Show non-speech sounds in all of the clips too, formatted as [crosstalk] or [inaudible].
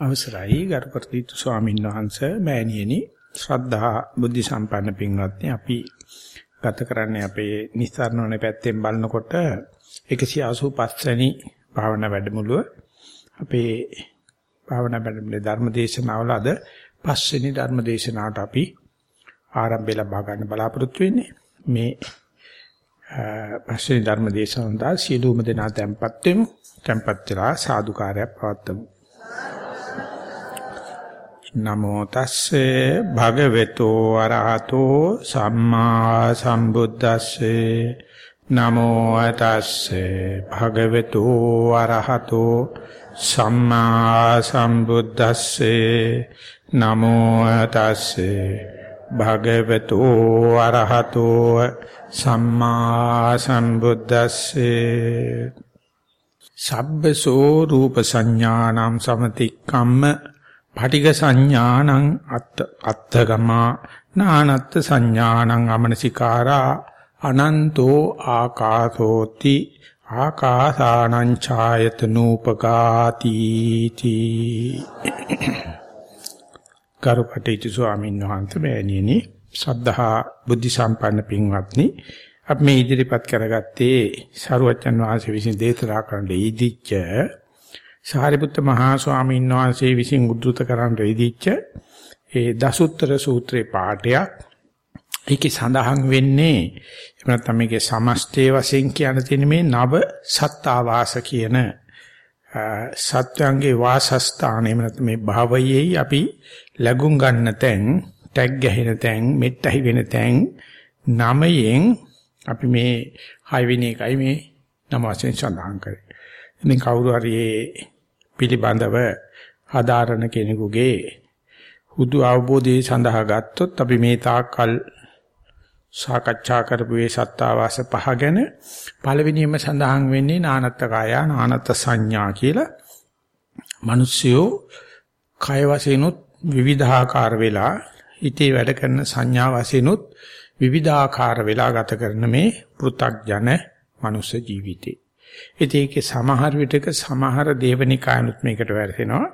අවසරයි. ගරු කටයුතු ස්වාමීන් වහන්සේ මෑණියනි ශ්‍රද්ධා බුද්ධ සම්පන්න පින්වත්නි අපි ගත කරන්නේ අපේ නිස්සාරණෝනේ පැත්තෙන් බලනකොට 185 වෙනි භාවනා වැඩමුළුව. අපේ භාවනා වැඩමුළුවේ ධර්ම දේශනාවල අද පස්වෙනි ධර්ම දේශනාවට අපි ආරම්භය ලබා ගන්න බලාපොරොත්තු වෙන්නේ. මේ පස්වෙනි ධර්ම දේශනාව සියලුම දෙනා tempත් වෙමු. tempත් වෙලා සාදුකාරයක් පවත්වමු. නමෝ තස්සේ භගවතු අරහතෝ සම්මා සම්බුද්දස්සේ. නමෝ තස්සේ භගවතු අරහතෝ සම්මා සම්බුද්දස්සේ. නමෝ තස්සේ භගවතු අරහතෝ සම්මා සම්බුද්දස්සේ. සබ්බසෝ රූප සංඥානම් සමතික්කම්ම පටිඝ සංඥානං අත්ත අත්තගමා නානත්ත් සංඥානං අමනසිකාරා අනන්තෝ ආකාසෝති ආකාසානං ඡායතනූපකාති තී කරුකටේතු ස්වාමීන් වහන්සේ මෑණියනි සද්ධා බුද්ධ සම්පන්න පින්වත්නි අපි මේ ඉදිරිපත් කරගත්තේ සරුවච්චන් වහන්සේ විසින් දේශනා කරන්න ඉදිච්ච සාරිපුත්ත මහා ස්වාමීන් වහන්සේ විසින් උද්දෘත කරන් රෙදිච්ච ඒ දසුත්තර සූත්‍රේ පාඩයක් ඒකේ සඳහන් වෙන්නේ එහෙම නැත්නම් මේකේ සමස්තේ වශයෙන් කියන තියෙන මේ නව සත්තාවාස කියන සත්‍යංගේ වාසස්ථාන එහෙම නැත්නම් මේ භවයේ අපි ලැබුම් ගන්න තැන් ටැග් ගැහෙන තැන් මෙට්ටහි වෙන තැන් නමයෙන් අපි මේ 6 වෙනි එකයි මේ නම වශයෙන් සඳහන් කරේ. ඉතින් කවුරු හරි පිළිබඳව හදාරන කෙනෙකුගේ හුදු අවබෝධය සඳහා ගත්තොත් අපි මේ තාක්කල් සාකච්ඡා කරපු මේ සත්තාවාස පහ ගැන පළවෙනියම සඳහන් වෙන්නේ නානත්ත කාය නානත්ත සංඥා කියලා. මිනිස්සුયો කය වශයෙන්ුත් විවිධාකාර වෙලා හිතේ වැඩ කරන සංඥා වශයෙන්ුත් විවිධාකාර වෙලා ගත කරන මේ පෘථග්ජන මනුෂ්‍ය ජීවිතේ. ඉතින් ඒකේ සමහර විටක සමහර දේවනිකායනුත් මේකට වැටෙනවා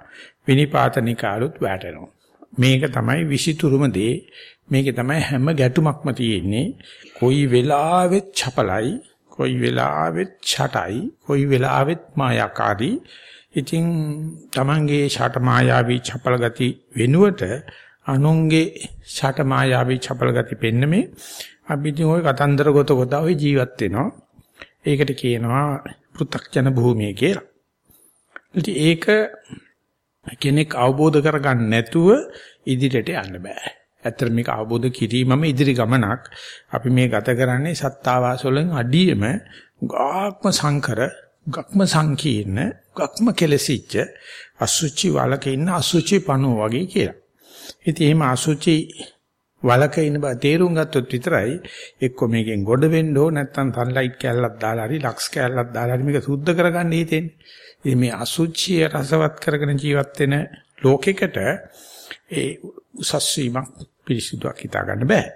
විනිපාතනිකාලුත් වැටෙනවා. මේක තමයි විසිතුරුම දේ. මේකේ තමයි හැම ගැටුමක්ම තියෙන්නේ. කොයි වෙලාවෙත් චපලයි, කොයි වෙලාවෙත් ඡටයි, කොයි වෙලාවෙත් මායාකාරී. ඉතින් Tamange ඡට මායාවී චපල ගති වෙනුවට අනුන්ගේ ඡට මායාවී චපල ගති පෙන්නමේ අපි ඉතින් ওই කතන්දර ගොත ගොත ওই ජීවත් වෙනවා. ඒකට කියනවා පෘථග්ජන භූමිය කියලා. ඉතින් ඒක කෙනෙක් අවබෝධ කරගන්න නැතුව ඉදිරියට යන්න බෑ. ඇත්තට මේක අවබෝධ කිරීමම ඉදිරි ගමනක්. අපි මේ ගත කරන්නේ සත්තාවාස වලින් අඩියම ගාක්ම සංකර, ගක්ම සංකීර්ණ, ගක්ම කෙලසිච්ච අසුචි වලක ඉන්න අසුචි පණුව වගේ කියලා. ඉතින් එහෙම අසුචි වලක ඉන්න බව තේරුම් ගත්තොත් විතරයි එක්ක මේකෙන් ගොඩ වෙන්න ඕ නැත්නම් සන්ලයිට් කැල්ලක් දාලා හරි ලක්ස් කැල්ලක් දාලා හරි මේක සුද්ධ කරගන්න හිතෙන්නේ. ඉතින් මේ අසුචිය රසවත් කරගෙන ජීවත් වෙන ලෝකෙකට ඒ උසස් වීමක් පිළිසිදුවක් හිතා ගන්න බෑ.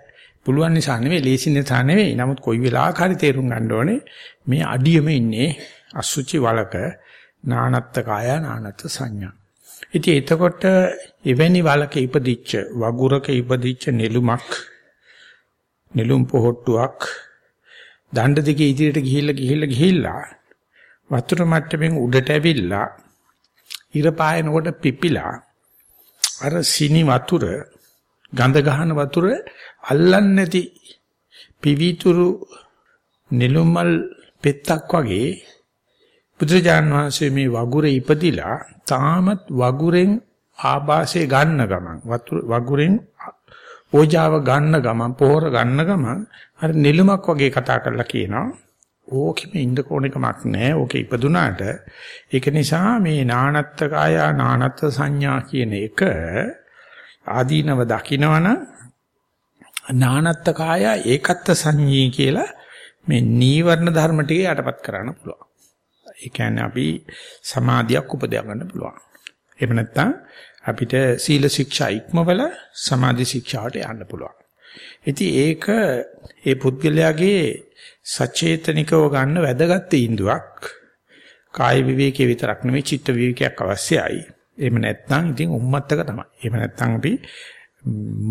පුළුවන් නිසා නෙවෙයි, ලේසි නිසා නෙවෙයි. නමුත් කොයි වෙලාවක හරි තේරුම් ගන්න ඕනේ මේ අඩියෙම ඉන්නේ අසුචි වලක නානත්ත කාය නානත්ත සංඥා. ඉතින් එතකොට එවැනි වලක ඉපදිච්ච වගුරක ඉපදිච්ච නෙළුමක් නෙළුම් පොහට්ටුවක් දණ්ඩ දිගේ ඉදිරියට ගිහිල්ලා ගිහිල්ලා ගිහිල්ලා වතුර මට්ටමින් උඩට ඇවිල්ලා ඉර පායනකොට පිපිලා අර සිනි වතුර ගඳ ගහන වතුර අල්ලන්නේ නැති පිවිතුරු නෙළුම්මල් පෙත්තක් වගේ බුදුරජාන් වහන්සේ මේ වගුරේ ඉපදිලා තාමත් වගුරෙන් ආభాසය ගන්න ගමන් වගුරෙන් ඕජාව ගන්න ගමන් පොහොර ගන්න ගමන් අර නිලුමක් වගේ කතා කරලා කියනවා. ඕකෙම ඉන්න කොණකමක් නැහැ ඕකේ ඉපදුනාට. ඒක නිසා මේ නානත්ත කාය නානත්ත සංඥා කියන එක ආදීනව දකිනවනම් නානත්ත කාය ඒකත්ත සංඤී කියලා මේ නීවරණ ධර්ම ටික යටපත් කරන්න පුළුවන්. ඒ කියන්නේ අපි සමාධියක් උපදව ගන්න පුළුවන්. එහෙම නැත්නම් අපිට සීල ශික්ෂා ඉක්මවල සමාධි ශික්ෂාවට යන්න පුළුවන්. ඉතින් ඒක ඒ පුද්ගලයාගේ සචේතනිකව ගන්න වැදගත් ඉන්දුවක්. කාය විවේකයේ විතරක් නෙමෙයි චිත්ත විවේකයක් අවශ්‍යයි. එහෙම නැත්නම් ඉතින් උම්මත්තක තමයි. එහෙම නැත්නම් අපි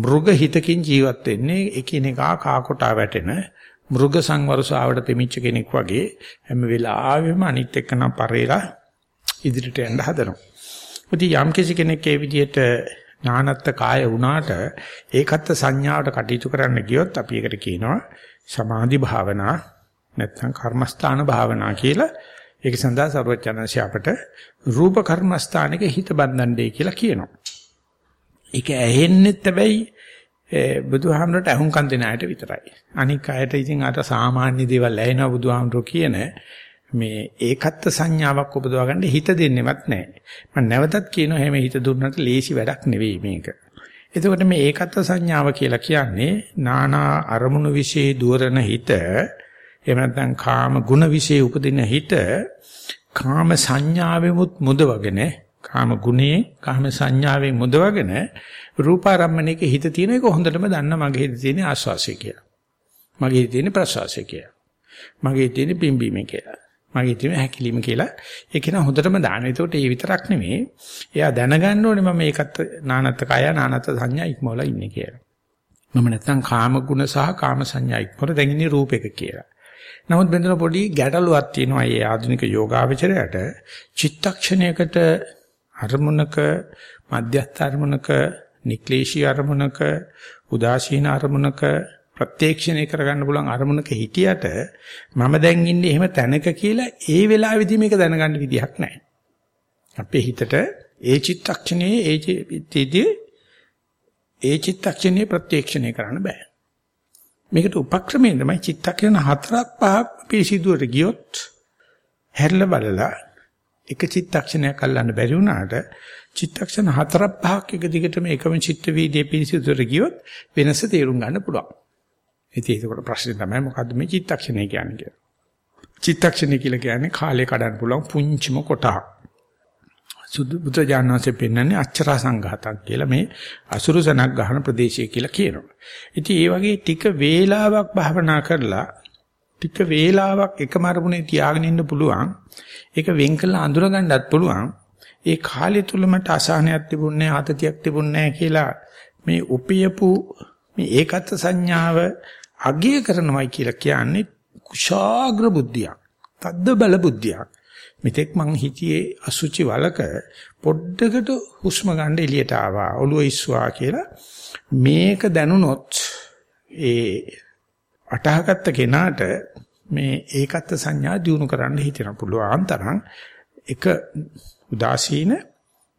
මෘග හිතකින් ජීවත් වෙන්නේ එකිනෙකා කාකොටා වැටෙන මෘග සංවරසාවට දෙමිච්ච කෙනෙක් වගේ හැම වෙලාවෙම අනිත් එක්කන පරේලා ඉදිරියට යන්න හදනවා. ඉතින් යම් කිසි කෙනෙක් ඒ විදිහට ඥානත්ත කාය වුණාට ඒකත් සංඥාවට කටයුතු කරන්න ගියොත් අපි ඒකට කියනවා සමාධි භාවනා නැත්නම් කර්මස්ථාන භාවනා කියලා. ඒක සඳහා සර්වචනංශය අපට රූප කර්මස්ථානක හිත බඳින්නේ කියලා කියනවා. ඒක ඇහෙන්නෙත් හැබැයි බුදුහාමරට අහුම්කම් දෙන අයට විතරයි. අනික අයට ඉතින් අර සාමාන්‍ය දේවල් ඇහෙනවා බුදුහාමරෝ කියන මේ ඒකත්ත සංඥාවක් උපදවා ගන්න හිත දෙන්නෙවත් නැහැ. මම නැවතත් කියනවා එහෙම හිත දුන්නට ලේසි වැඩක් නෙවෙයි මේක. එතකොට මේ ඒකත්ත සංඥාව කියලා කියන්නේ නානා අරමුණු વિશે දුවරන හිත එහෙම නැත්නම් කාම ගුණ વિશે උපදින හිත කාම සංඥාවෙමුත් මුදවගෙන කාම ගුණේ කාම සංඥාවෙන් මුදවගෙන රූපාරම්මණයක හිත තියෙන එක හොඳටම දන්න මගේ හිතේ තියෙන ආස්වාසය කියලා. මගේ හිතේ තියෙන ප්‍රසවාසය කියලා. මගේ හිතේ තියෙන පිම්බීම කියලා. මගේ තියෙන හැකිලිම කියලා ඒක න හොඳටම දාන. ඒකට ඒ විතරක් නෙමෙයි. එයා දැනගන්න ඕනේ මම මේකත් නානත්ත කය නානත්ත සංඥා ඉක්මවලා ඉන්නේ කියලා. මම නැත්තම් කාම ගුණ සහ කාම සංඥා ඉක්මවලා දැන් ඉන්නේ රූපයක කියලා. නමුත් බෙන්දන පොඩි ගැටලුවක් තියෙනවා මේ ආධුනික යෝගාවචරයට චිත්තක්ෂණයකට අරමුණක මධ්‍යස්ථ අරමුණක නික්ලේශී අරමුණක උදාසීන අරමුණක ප්‍රත්‍යක්ෂණය කරගන්න පුළුවන් අරමුණක හිටියට මම දැන් ඉන්නේ එහෙම තැනක කියලා ඒ වෙලාවෙදි මේක දැනගන්න විදිහක් නැහැ. අපේ හිතට ඒ චිත්තක්ෂණයේ ඒ චිත්තේදී ඒ චිත්තක්ෂණයේ ප්‍රත්‍යක්ෂණය කරන්න බෑ. මේකට උපක්‍රමයෙන් තමයි චිත්තක්ෂණ හතරක් පහක් පිළිසිදුවට ගියොත් හැරලා බලලා එක චිත්තක්ෂණයක් අල්ලන්න බැරි වුණාට චිත්තක්ෂණ හතරක් පහක් එක දිගටම එකම චිත්ත වීදියේ පිළිසිදුවට ගියොත් වෙනස තේරුම් ගන්න පුළුවන්. ඉතින් ඒකට ප්‍රශ්නේ තමයි මොකද්ද මේ චිත්තක්ෂණය කියන්නේ කියලා. චිත්තක්ෂණය කියලා කියන්නේ කාලේ කඩන්න පුළුවන් පුංචිම කොටක්. සුදු බුද්ධ ඥානසේ පෙන්වන්නේ අච්චරා සංඝාතක් කියලා මේ අසුරු සනක් ගහන ප්‍රදේශය කියලා කියනවා. ඉතින් ඒ වගේ ටික වේලාවක් භාවනා කරලා ටික වේලාවක් එකම අරමුණේ තියාගෙන ඉන්න පුළුවන්. ඒක වෙන් කළා අඳුර ගන්නත් පුළුවන්. ඒ කාලය තුල මට අසහනයක් තිබුණේ ආතතියක් තිබුණේ කියලා මේ උපයපු මේ ඒකත් සංඥාව අගය කරනවයි කියලා කියන්නේ කුශාග්‍ර බුද්ධියක්. තද්ද බල බුද්ධියක්. මෙතෙක් මං හිතියේ අසුචි වලක පොඩ්ඩකට හුස්ම ගන්න එළියට ආවා. ඔළුව ඉස්සුවා කියලා මේක දැනුනොත් ඒ අටහගත්ත කෙනාට මේ ඒකත් සංඥා දිනු කරන්න හිතෙන පුළුවන් තරම් එක උදාසීන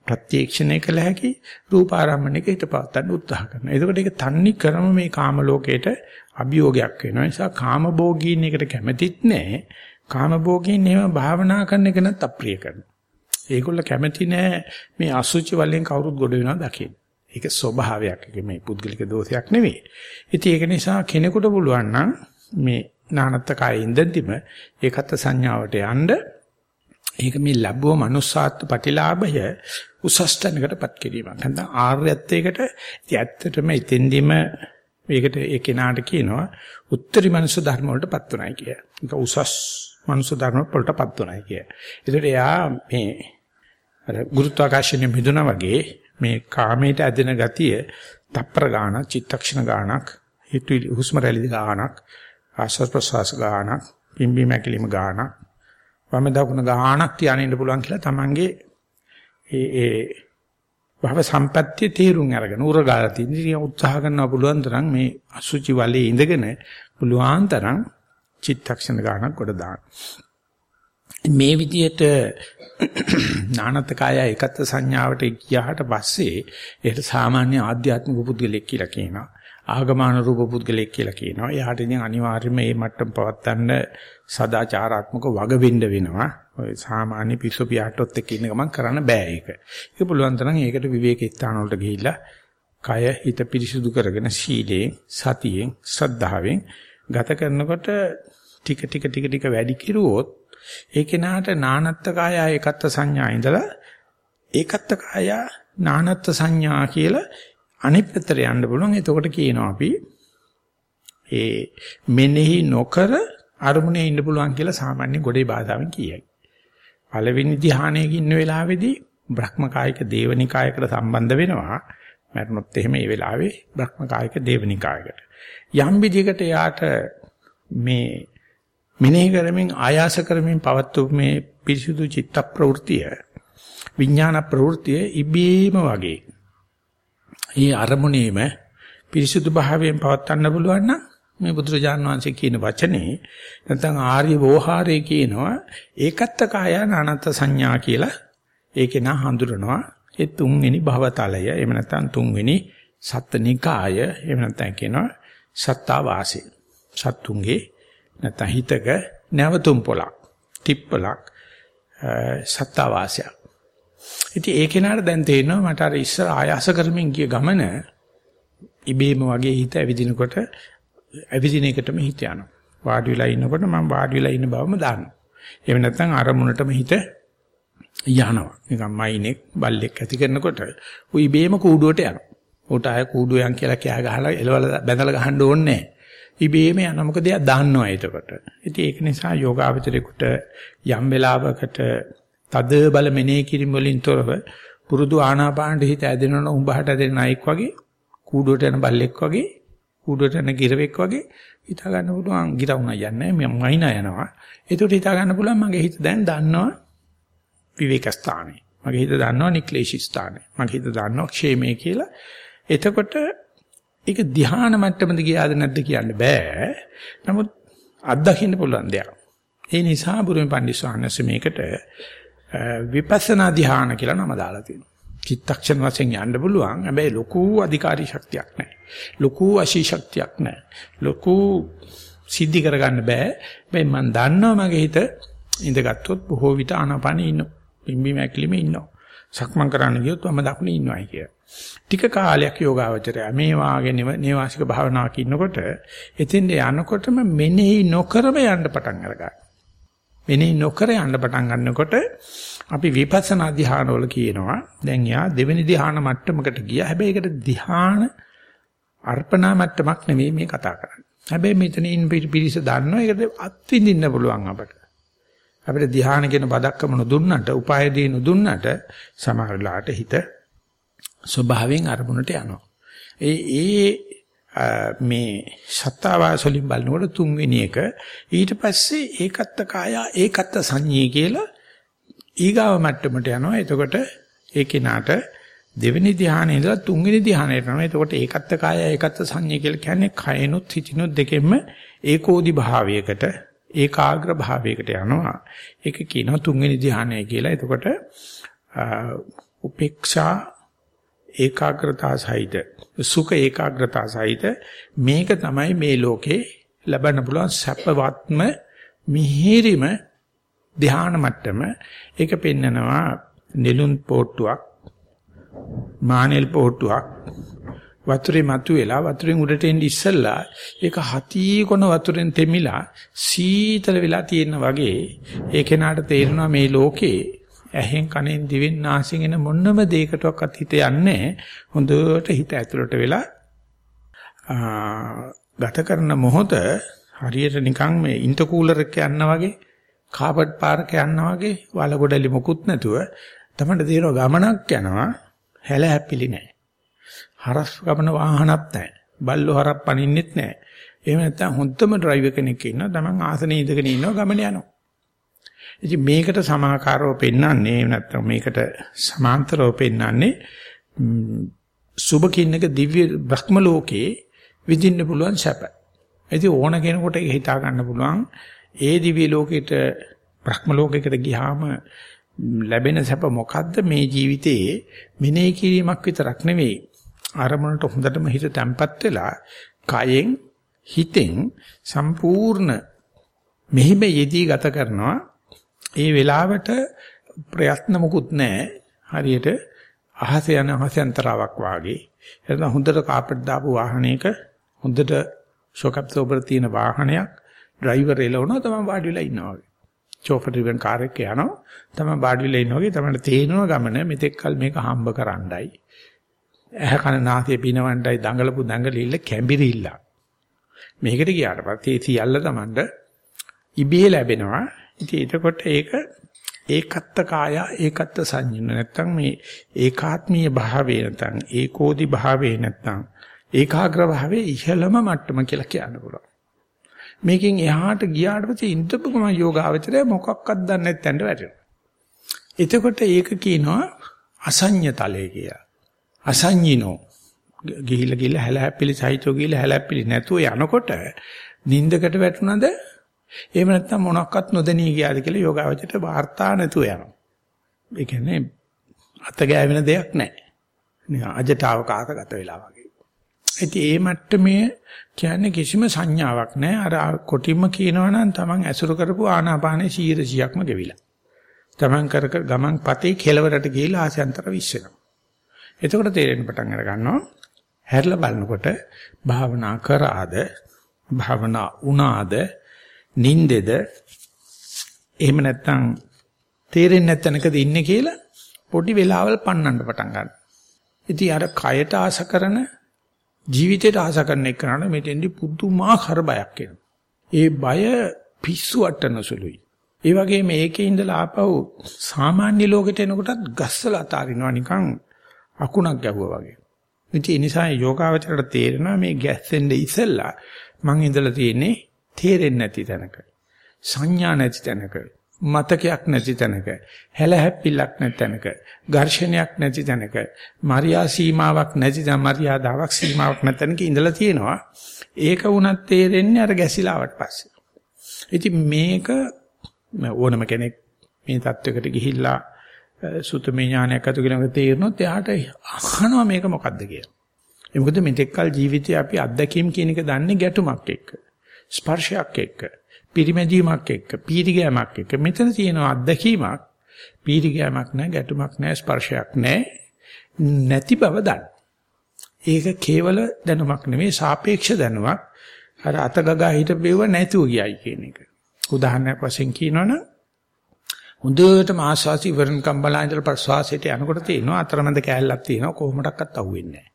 ප්‍රත්‍යක්ෂණය කළ හැකි රූපාරම්මණයක හිත පවත්වන්න උත්සාහ කරනවා. එතකොට ඒක තන්නේ කරම මේ කාම ලෝකේට අභියෝගයක් වෙනවා. ඒ නිසා කාම භෝගීන් එකට කැමතිත් නැහැ. කාම භෝගීන් එහෙම භාවනා කරන එක නත් අප්‍රිය කරනවා. ඒගොල්ල කැමති නැහැ මේ අසුචි වලින් කවුරුත් ගොඩ වෙනවා දකින්න. ඒක ස්වභාවයක්. ඒක මේ පුද්ගලික දෝෂයක් නෙවෙයි. ඉතින් ඒක නිසා කෙනෙකුට පුළුවන් නම් මේ නානත්ත කයේ ඉඳන්දිම ඒකත් සංඥාවට යන්න ඒක මේ ලැබුව manussාත්ව ප්‍රතිලාභය උසස් තැනකටපත් කිරීමක්. නැත්නම් ආර්යත්වයකට ඉතින් ඇත්තටම එතෙන්දිම මේකට ඒ කෙනාට කියනවා උත්තරී මනුස්ස ධර්ම වලටපත් උනායි කිය. ඒක උසස් මනුස්ස ධර්ම වලටපත් උනායි කිය. ඒකට එයා මේ අර ගුරුත්වාකර්ෂණය මිදුණා වගේ මේ කාමයට ඇදෙන ගතිය තප්පර ගාන චිත්තක්ෂණ ගානක් හිතු හුස්ම රැලි ගානක් ආශ්වාස ප්‍රශ්වාස ගානක් පිම්බි මැකිලිම ගානක් වම දකුණ ගානක් තියාගෙන ඉන්න පුළුවන් කියලා තමන්ගේ ඒ ඒ භව සම්පත්‍ය තීරුම් අරගෙන උරගාලා තියෙන ඉතින් උත්සාහ කරනවා පුළුවන් තරම් මේ අසුචි වලේ ඉඳගෙන පුළුවන් තරම් චිත්තක්ෂණ ගානක් කොට දාන්න. මේ විදිහට [clears throat] නානත්කාය එකත් සංඥාවට ගියාට පස්සේ ඒකට සාමාන්‍ය ආධ්‍යාත්මික පුද්ගලෙක් කියලා කියනවා. ආගමාන රූප පුද්ගලෙක් කියලා කියනවා. එයාට ඉතින් අනිවාර්යයෙන්ම මේ මට්ටම පවත්වන්න සදාචාරාත්මක වග වෙන්න වෙනවා. ඔය සාමාන්‍ය පිස්සු පියාටොත් එක්ක ඉන්න ගමන් කරන්න බෑ ඒක. ඒක පුළුවන් තරම් ඒකට විවේක ස්ථාන වලට ගිහිල්ලා කය හිත පිරිසුදු කරගෙන සීලයෙන් සතියෙන් ශ්‍රද්ධාවෙන් ගත කරනකොට ටික ටික ටික ටික වැඩි කිරුවොත් ඒ කෙනාට නානත්ත් කාය ඒකත්ත සංඥා ඉඳලා ඒකත්ත කාය නානත්ත් සංඥා කියලා අනිත් පැත්තට යන්න පුළුවන්. එතකොට කියනවා අපි ඒ මෙනෙහි නොකර අරමුණේ ඉන්න පුළුවන් කියලා සාමාන්‍ය ගොඩේ බාධාවෙන් කියයි. පළවෙනි ධ්‍යානයේ ඉන්න වෙලාවේදී බ්‍රහ්මකායික දේවනිකායකට සම්බන්ධ වෙනවා. මරණොත් එහෙම ඒ වෙලාවේ බ්‍රහ්මකායික දේවනිකායකට. යම් විදිහකට යාට මේ මෙනෙහි කරමින් ආයාස කරමින් පවත්තු මේ පිරිසුදු චිත්ත ප්‍රවෘතිය විඥාන ප්‍රවෘතිය ඉබේම වගේ. ඒ අරමුණේම පිරිසුදු භාවයෙන් පවත්වන්න පුළුවන් නම් මේ බුදුරජාන් වහන්සේ කියන වචනේ නැත්නම් ආර්ය වෝහාරේ කියනවා ඒකත්ත කාය නානත් සංඥා කියලා. ඒකේ නා හඳුරනවා. ඒ තුන්වෙනි භවතලය එහෙම නැත්නම් තුන්වෙනි සත්ත්නිකාය එහෙම නැත්නම් කියනවා සත්තා වාසී සත්තුන්ගේ නැත්නම් හිතක නැවතුම් පොලක් තිප්පලක් සත්තා වාසයක් ඉතින් ඒ කෙනාට දැන් තේරෙනවා මට අර ඉස්සර ආයාස කරමින් ගිය ගමන ඉබේම වගේ හිත ඇවිදිනකොට ඇවිදින එකටම හිත යනවා. වාඩි වෙලා ඉන්නකොට මම වාඩි වෙලා ඉන්න බවම දානවා. එහෙම නැත්නම් අරමුණටම හිත යනවා. නිකන් මයින්ෙක් බල්ලෙක් ඇති කරනකොට ඌ ඉබේම කූඩුවට යනවා. ඌට ආය කූඩුවයන් කියලා කෑ ගහලා එලවල බැඳලා ගහන්න ඕනේ නැහැ. ඉබේම යන මොකද එයා දන්නවා එතකොට. ඉතින් ඒක නිසා යෝගාවචරේකට යම් වෙලාවකට තද බල මෙනෙහි කිරීම වලින් තොරව පුරුදු ආනාපානට හිත ඇදෙනවන උඹහට ඇදෙන අයෙක් වගේ කූඩුවට යන බල්ලෙක් වගේ කූඩුවට යන ගිරවෙක් වගේ හිතා ගන්න පුළුවන්. ගිරවුණා යන්නේ මම මයින්ා යනවා. ඒකට හිතා ගන්න පුළුවන් මගේ හිත දැන් දන්නවා විවේක ස්ථානේ මගේ හිත දන්නවා නික්ලේශී ස්ථානේ. මගේ හිත දන්නවා ക്ഷേමයේ කියලා. එතකොට ඒක ධ්‍යාන මට්ටමද ගියාද නැද්ද කියන්න බෑ නමුත් අත්දකින්න පුළුවන් දෙයක් ඒ නිසා බුරුමේ පන්දිස්වාමීන් මේකට විපස්සනා ධ්‍යාන කියලා නම දාලා තියෙනවා. චිත්තක්ෂණ වශයෙන් යන්න පුළුවන්. හැබැයි ලොකු අධිකාරී ශක්තියක් නැහැ. ලොකු අශී ශක්තියක් නැහැ. ලොකු සිද්ධි කරගන්න බෑ. හැබැයි මම දන්නවා මගේ හිත ඉඳගත්තුත් බොහෝ විට ආනාපානෙ ඉන්නවා. පිම්බි මැක්ලිමේ ඉන්නවා. සක්මන් කරන්න ගියොත් මම දකුණේ ඉන්නවායි කිය. ටික කාලයක් යෝගාවචරය මේ වාගේ නේවාසික භාවනාවක ඉන්නකොට එතෙන්ට යනකොටම මෙනෙහි නොකරම යන්න පටන් අරගන්නවා. මෙනෙහි නොකර යන්න පටන් ගන්නකොට අපි විපස්සනා ධ්‍යානවල කියනවා දැන් යා දෙවෙනි ධ්‍යාන මට්ටමකට ගියා. හැබැයි ඒකට ධ්‍යාන අර්පණා මට්ටමක් නෙමෙයි මේ කතා කරන්නේ. හැබැයි මෙතනින් පිරිස දන්නවා ඒකට අත්විඳින්න පුළුවන් අපට. අපිට ධ්‍යාන කියන බදක්කම නොදුන්නට, උපාය දී නොදුන්නට සමහරලාට හිත ස්වභාවයෙන් අරමුණට යනවා. ඒ ඒ මේ සත්තාවාස වලින් බලනකොට තුන්වෙනි එක ඊට පස්සේ ඒකත්ත කාය ඒකත්ත සංඤී කියලා ඊගාව මට්ටමට යනවා එතකොට ඒ කෙනාට දෙවෙනි ධ්‍යානෙ ඉඳලා තුන්වෙනි ධ්‍යානෙට යනවා එතකොට ඒකත්ත කාය ඒකත්ත සංඤී කියලා කියන්නේ කයනොත් හිතිනොත් දෙකෙන්ම ඒකෝදි භාවයකට ඒකාග්‍ර භාවයකට යනවා. ඒක කියනවා තුන්වෙනි ධ්‍යානය කියලා. එතකොට උපේක්ෂා ඒකාග්‍රතාව සහිත සුඛ ඒකාග්‍රතාව සහිත මේක තමයි මේ ලෝකේ ලබන්න පුළුවන් සැපවත්ම මිහිරිම ධ්‍යාන මට්ටම. ඒක පෙන්නනවා නෙළුම් පොට්ටුවක් මානෙල් පොට්ටුවක් වතුරේ මතුවෙලා වතුරෙන් උඩට එන්න ඉස්සෙල්ලා ඒක හති කොන වතුරෙන් තෙමිලා සීතල වෙලා තියෙන වගේ ඒ කෙනාට තේරෙනවා මේ ලෝකේ ඇහෙන් කනෙන් දිවෙන් නාසයෙන් එන මොනම දෙයකටවත් හිත යන්නේ හොඳට හිත ඇතුළට වෙලා ගත කරන මොහොත හරියට නිකන් මේ ඉන්ටර්කූලර් එක යනවා වගේ කාපට් පාරක යනවා වගේ වලගොඩලි මොකුත් නැතුව තමයි තේරෙන ගමනක් යනවා හැල හැපිලි නැහැ. හරස් ගමන වාහනක් නැහැ. බල්ලෝ හරක් පනින්නෙත් නැහැ. එහෙම නැත්නම් හොඳම ඩ්‍රයිවර් කෙනෙක් ඉන්නවා. තමන් ආසනේ ඉඳගෙන ඉන්නවා ගමන යනවා. ඉතින් මේකට සමාකාරව පෙන්වන්නේ නැත්නම් මේකට සමාන්තරව පෙන්වන්නේ සුභ කින්නක දිව්‍ය බ්‍රහ්ම ලෝකේ විඳින්න පුළුවන් සැප. ඉතින් ඕන කෙනෙකුට හිතා ගන්න පුළුවන්. ඒ දිව්‍ය ලෝකෙට බ්‍රහ්ම ලෝකයකට ගියාම ලැබෙන සැප මොකද්ද? මේ ජීවිතයේ මෙනෙහි කිරීමක් විතරක් නෙවෙයි. ආරමුණට හොඳටම හිත තැම්පත් වෙලා කයෙන් හිතෙන් සම්පූර්ණ මෙහිම යෙදී ගත කරනවා ඒ වෙලාවට ප්‍රයත්න මොකුත් නැහැ. හරියට අහස යන අහසෙන්තරාවක් වාගේ. එතන හොඳට කාපට් දාපු වාහනයක හොඳට ෂොක් ඇබ්සෝබර් තියෙන වාහනයක් ඩ්‍රයිවර් එළවනවා තමයි වාඩි වෙලා ඉන්නවා වගේ. චෝපර් ඩ්‍රිවන් කාර් එක යනවා තමයි වාඩි වෙලා ඉන්නවා වගේ තමයි තේරෙනවා ගමන මෙතෙක් කල මේක හම්බ කරන්නයි. ඇහ කන නාසය පිනවන්නයි දඟලපු දඟලිල්ල කැඹිරිල්ල. මේකට ගියාට පස්සේ සියල්ල තමන්ට ඉබේ ලැබෙනවා. ඉතින් එතකොට ඒක ඒකත්ත කාය ඒකත්ත සංඥා නැත්තම් මේ ඒකාත්මීය භාවය නැත්තම් ඒකෝදි භාවය නැත්තම් ඒකාග්‍ර භාවයේ ඉහළම මට්ටම කියලා කියන්න පුළුවන්. මේකෙන් එහාට ගියාට පස්සේ ඉන්ද්‍රපුගම යෝගාවචරය මොකක්වත් දන්නේ නැත්නම් වැටෙනවා. එතකොට ඒක කියනවා අසඤ්ඤ තලය කියලා. අසඤ්ඤිනෝ ගිහිල්ලා ගිහිල්ලා හැලහැප්පිලි සහිතව ගිහිල්ලා හැලහැප්පිලි නැතුව යනකොට නින්දකට වැටුණාද එහෙම නැත්නම් මොනක්වත් නොදෙනී ගියාද කියලා යෝගාවචරයට වාර්තා නැතුව යනවා. ඒ කියන්නේ අත ගෑවෙන දෙයක් නැහැ. නිකන් අජටාව කාකගත වෙලා වගේ. ඉතින් ඒ මට්ටමේ කියන්නේ කිසිම සංඥාවක් නැහැ. අර කොටිම්ම කියනවා නම් Taman ඇසුරු කරපු ආනාපානේ 100%ක්ම ගෙවිලා. Taman කර කර ගමන් පතේ කෙලවරට ගිහිලා ආසයන්තර විශ්වෙනවා. එතකොට තේරෙන්න පටන් අර ගන්නවා. හැරිලා බලනකොට භාවනා කරාද භාවනා උනාද නින්දෙද එහෙම නැත්නම් තේරෙන්නේ නැත්නම්කද ඉන්නේ කියලා පොඩි වෙලාවල් පන්නන්න පටන් ගන්නවා. ඉතින් අර කයට ආස කරන ජීවිතයට ආස කරන එකනට මෙතෙන්දි පුදුමාකාර බයක් එනවා. ඒ බය පිස්සු වටන සුළුයි. ඒ වගේම මේකේ ඉඳලා ආපහු සාමාන්‍ය ලෝකෙට එනකොටත් ගස්සලා අතාරිනවා නිකන් අකුණක් ගැහුවා වගේ. ඉතින් ඒ නිසා යෝගාවචරයට තේරෙනවා මේ ගැස්සෙන්න ඉස්සෙල්ලා මං ඉඳලා තියෙන්නේ තේරෙන්නේ නැති තැනක. සංඥා නැති තැනක. මතකයක් නැති තැනක. හැලහැප්පිලක් නැති තැනක. ඝර්ෂණයක් නැති තැනක. මරියා සීමාවක් නැති තැන මරියාදාවක් සීමාවක් නැති තැනක ඉඳලා තියෙනවා. ඒක වුණත් තේරෙන්නේ අර ගැසිලාවට පස්සේ. ඉතින් මේක ඕනම කෙනෙක් මේ தත්වයකට ගිහිල්ලා සුතමේ ඥානයක් අතු කියලා තේරෙනොත් එයාට අහනවා මේක මොකද්ද කියලා. ඒ මොකද මෙතෙක්කල් ජීවිතේ අපි අත්දැකීම් කියන එක දන්නේ ගැටුමක් එක්ක. ස්පර්ශයක් එක්ක, පිරිමැදීමක් එක්ක, පීරිගෑමක් එක්ක. මෙතන තියෙනවා අත්දැකීමක්. පීරිගෑමක් නැහැ, ගැටුමක් නැහැ, ස්පර්ශයක් නැහැ. නැති බව දන්න. ඒක කේවල දැනුමක් නෙමෙයි සාපේක්ෂ දැනුමක්. අර අතගගා හිටපෙව නැතුව ගියයි කියන එක. උදාහරණයක් වශයෙන් කියනවනම් හොඳටම ආශාසි ඉවරණකම් බලා ඉඳලා ප්‍රසවාසයට යනකොට තියෙනවා අතරමැද කෑල්ලක් තියෙනවා කොහොමඩක්වත් අහුවෙන්නේ නැහැ.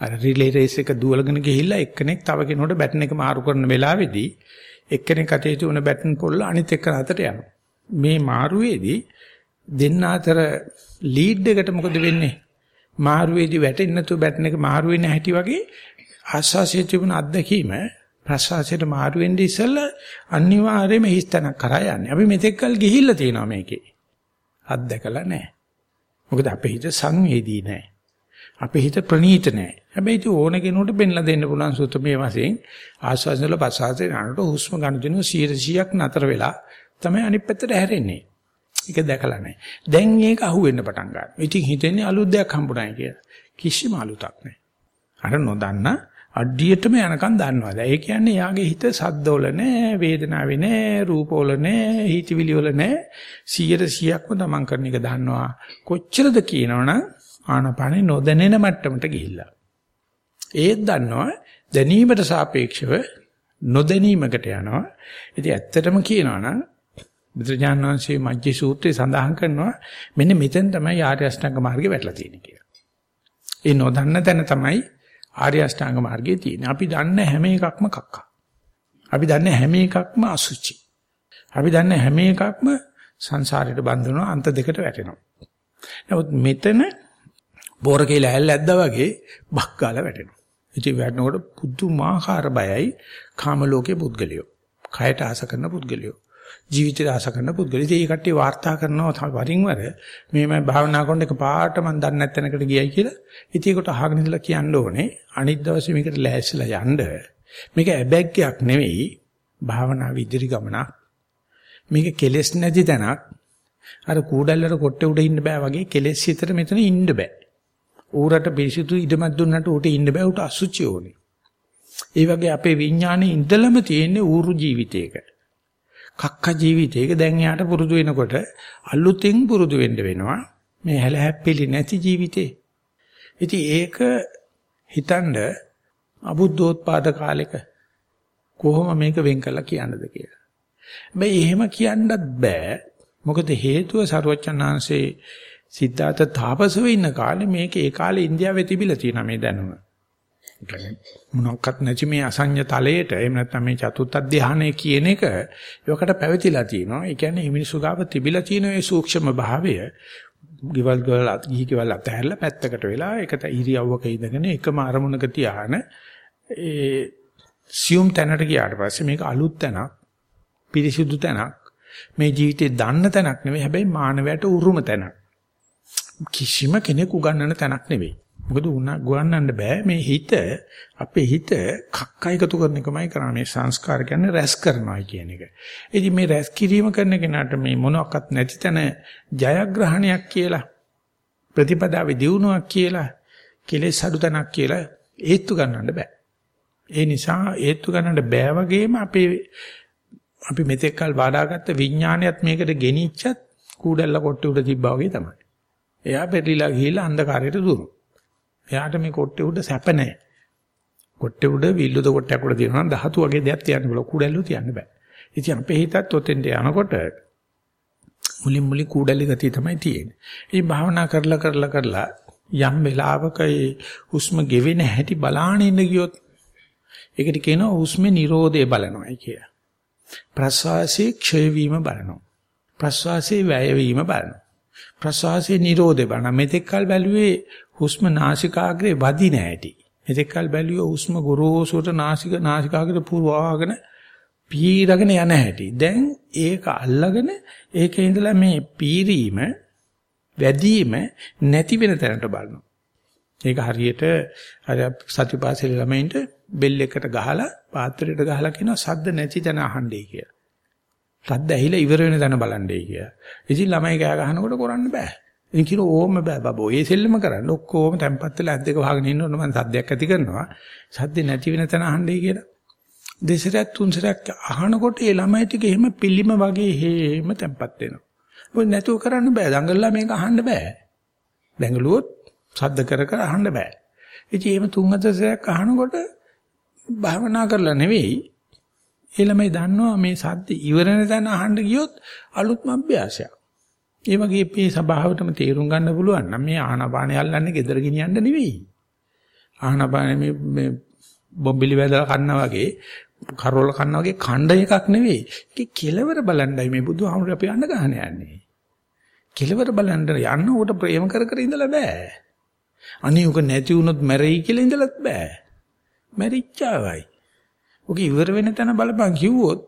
අර රිලේ රේස් එක දුවලගෙන ගිහිල්ලා එක්කෙනෙක් තව කෙනෙකුට බැටන් එක මාරු කරන වෙලාවේදී එක්කෙනෙක් අතේ තියුණ බැටන් පොල්ල අනිත් එක්ක අතට යනවා. මේ මාරුවේදී දෙන්න අතර ලීඩ් එකට මොකද වෙන්නේ? මාරුවේදී වැටෙන්නේ නැතුව බැටන් එක මාරු වෙන හැටි වගේ ආශාසයේ තිබුණ අත්දැකීම ප්‍රසවාසයට මාරු වෙන්නේ ඉස්සෙල්ලා අනිවාර්යයෙන්ම හිස්තනක් කරා යන්නේ. අපි මෙතෙක්කල් ගිහිල්ලා තියෙනවා මේකේ. අත්දැකලා නැහැ. මොකද අපේ හිත සංවේදී නැහැ. අපේ හිත ප්‍රනීත නැහැ. හැබැයි ඉතින් ඕන කෙනෙකුට බෙන්ලා දෙන්න පුළුවන් සුතමේ වශයෙන් ආස්වාදවල පසාසේ යනකොට හුස්ම ගන්න දෙන 100ක් නතර වෙලා තමයි අනිත් පැත්තට හැරෙන්නේ. ඒක දැකලා නැහැ. දැන් ඒක අහුවෙන්න පටන් ගන්නවා. ඉතින් හිතෙන්නේ අලුත් දෙයක් හම්බුනායි කියලා. කිසිම අලුතක් නැහැ. අර නොදන්න අඩියටම යනකම් දන්නවා. ඒ කියන්නේ යාගේ හිත සද්දවල නැහැ, වේදනාවේ නැහැ, රූපවල නැහැ, හිතවිලිවල නැහැ. 100%ක්ම තමන් කරන එක දන්නවා. කොච්චරද කියනවනම් ආනපානේ නොදැනෙන මට්ටමට ගිහිල්ලා. ඒත් දන්නවා දැනීමට සාපේක්ෂව නොදැනීමකට යනවා. ඉතින් ඇත්තටම කියනවා නම් බුදුරජාණන් වහන්සේ මජ්ජි සූත්‍රයේ සඳහන් කරනවා මෙන්න මෙතෙන් තමයි ආර්ය අෂ්ටාංග මාර්ගේ වැටලා තියෙන්නේ කියලා. ඒ නොදන්න තැන තමයි ආර්ය අෂ්ටාංග මාර්ගයේ තියෙන්නේ. අපි දන්න හැම එකක්ම කක්කා. අපි දන්න හැම එකක්ම අසුචි. අපි දන්න හැම එකක්ම සංසාරයට බඳිනවා අන්ත දෙකට වැටෙනවා. නමුත් මෙතන බෝර කියලා ඇල්ල ඇද්දා වගේ බක් ගාලා වැටෙනවා. ඉතින් වැටෙනකොට පුදුමාකාර බයයි කාම ලෝකයේ පුද්ගලියෝ. කයට ආස කරන පුද්ගලියෝ. ජීවිතයට ආස කරන පුද්ගලියෝ. ඉතින් මේ කට්ටිය වාර්තා කරනවා වරින් වර මේ මම භාවනා කරන එක පාට මම දන්නේ නැත්නම්කට ගියයි කියලා. ඉතින් ඒකට අහගෙන ඉඳලා කියන්න ඕනේ අනිත් දවසේ මේකට ලෑස්තිලා යන්න. මේක ඇබැග්ගයක් නෙවෙයි භාවනා විදිරි ගමනක්. මේක කෙලෙස් නැති තැනක්. අර කූඩල්ලර කොට්ටේ උඩ ඉන්න බෑ වගේ කෙලෙස් හිතට මෙතන ඉන්න බෑ. ඌරට පිරිසිදු ඉඩමක් දුන්නට ඌට ඉන්න බෑ ඌට අසුචි ඕනේ. ඒ වගේ අපේ විඥානේ ඉඳලම තියෙන්නේ ඌරු ජීවිතයක. කක්ක ජීවිතයක දැන් යාට පුරුදු වෙනකොට අලුතෙන් පුරුදු වෙන්න වෙනවා. මේ හැල හැප්පිලි නැති ජීවිතේ. ඉතින් ඒක හිතනද අබුද්ධෝත්පාද කාලෙක කොහොම මේක වෙන් කළා කියන්නද කියලා. හැබැයි එහෙම කියන්නත් බෑ. මොකද හේතුව සරුවචනාංශේ සිද්ධාර්ථ තාපසව ඉන්න කාලේ මේක ඒ කාලේ ඉන්දියාවේ තිබිලා තියෙනවා මේ දැනුම. මොනක්වත් නැති මේ අසඤ්ඤ තලයට එහෙම නැත්නම් මේ චතුත් අධ්‍යාහනය කියන එක ඒකට පැවතිලා තියෙනවා. ඒ කියන්නේ හිමිනිසු ගාව තිබිලා තියෙන ඒ සූක්ෂම භාවය. ගිවල් ගවල් ගිහි ගවල් අතහැරලා පැත්තකට වෙලා ඒකට ඉරියව්වක ඉඳගෙන එකම අරමුණක තියාන ඒ සියුම් තැනට ගියාට පස්සේ මේක අලුත් තැනක් පිරිසිදු තැනක්. මේ ජීවිතේ දන්න තැනක් නෙවෙයි. හැබැයි මානවයට උරුම තැනක්. කිසිම කෙනෙක් උගන්වන තැනක් නෙවෙයි. මොකද උගන්වන්න බෑ මේ හිත අපේ හිත කක්ක එකතු කරන එකමයි කරන්නේ මේ සංස්කාර කියන්නේ රැස් කරනවා කියන එක. ඉතින් මේ රැස් කිරීම කරන කෙනාට මේ මොනක්වත් නැති තැන ජයග්‍රහණයක් කියලා ප්‍රතිපදාවේ දියුණුවක් කියලා කෙලෙස් අඩු තැනක් කියලා ඒත්තු ගන්නන්න බෑ. ඒ නිසා ඒත්තු ගන්නන්න බෑ වගේම අපේ අපි මෙතෙක් කල් වඩාගත්ත විඥානයත් මේකට ගෙනිච්චත් කූඩල්ල කොට්ටේ උඩ තිබ්බා වගේ තමයි. එයා පෙරලිලා ගිහිල්ලා අන්ධකාරයට දුවනවා. එයාට මේ කොට්ටේ උඩ සැප නැහැ. කොට්ටේ උඩ විල්ලුද කොට්ටයක් උඩ තියෙනවා නම් ධාතු වගේ දෙයක් තියන්න බල කුඩැල්ලු තියන්න බෑ. ඉතින් අපේ හිතත් ඔතෙන්ට යනකොට මුලින් මුලින් කුඩැලි ගතිය තමයි තියෙන්නේ. ඉතින් භාවනා කරලා කරලා කරලා යම් වෙලාවක ඒ හුස්ම ගෙවෙන හැටි බලාගෙන ඉන්න ගියොත් ඒකට කියනවා හුස්මේ Nirodhe බලනවායි කිය. ප්‍රස්වාසයේ ක්ෂය වීම බලනවා. ප්‍රස්වාසයේ වැය වීම බලනවා. ප්‍රස්වාසයේ Nirodhe බලන මෙතෙක් කල බැලුවේ හුස්ම නාසිකාග්‍රේ වදින හැටි. එතෙක්කල් බැලුවේ හුස්ම ගොරෝසුට නාසික නාසිකාග්‍රේ පුරවාගෙන පීරගෙන යන හැටි. දැන් ඒක අල්ලගෙන ඒකේ ඉඳලා මේ පීරීම වැඩිම නැති වෙන තැනට බලනවා. ඒක හරියට අර සතිපාසලේ ළමයින්ට බෙල් එකට ගහලා පාත්‍රයට ගහලා කියනවා සද්ද නැති තැන අහන්නයි කියලා. සද්ද ඇහිලා ඉවර වෙන තැන බලන්නයි කියලා. ඉතින් ළමයි කෑ ගහනකොට කරන්න බෑ. ඉතින් කිනෝ ඕම බෑ බබෝ. ඒ සෙල්ලම කරන්න ඔක්කොම තැම්පත් වෙලා ඇද්දක වහගෙන ඉන්නොත් මම සද්දයක් ඇති කරනවා. සද්දේ නැති වෙන තැන අහන්නයි කියලා. දෙසරක් තුන්සරක් අහනකොට ඒ ළමයි ටික එහෙම පිළිම වගේ හේම තැම්පත් වෙනවා. මොකද නැතුව කරන්න බෑ. දඟලලා මේක අහන්න බෑ. දැඟලුවොත් සද්ද කර කර අහන්න බෑ. ඉතින් එහෙම තුන් හතරක් අහනකොට භාවනා කරලා නෙවෙයි ඒ ළමයි දන්නවා මේ සද්ද ඉවර වෙන තැන අහන්න ගියොත් අලුත්ම අභ්‍යාසයක්. ඒ වගේ මේ සබාවටම තේරුම් ගන්න පුළුවන් නම් මේ ආහනපාන යල්ලන්නේ gedara ගෙනියන්න නෙවෙයි. ආහනපාන මේ මේ බොම්බිලි වැදලා කන්නා වගේ කරවල කන්නා වගේ ඛණ්ඩ එකක් නෙවෙයි. ඒක කෙලවර බලන්නයි මේ බුදුහාමුදුර අපි යන්න ගහන යන්නේ. කෙලවර බලන්න යන්න උට ප්‍රේම කර කර ඉඳලා බෑ. අනේ උක නැති වුණොත් මැරෙයි කියලා ඉඳලත් බෑ. මැරිච්චාවයි. ඔක ඉවර වෙන තැන බලපන් කිව්වොත්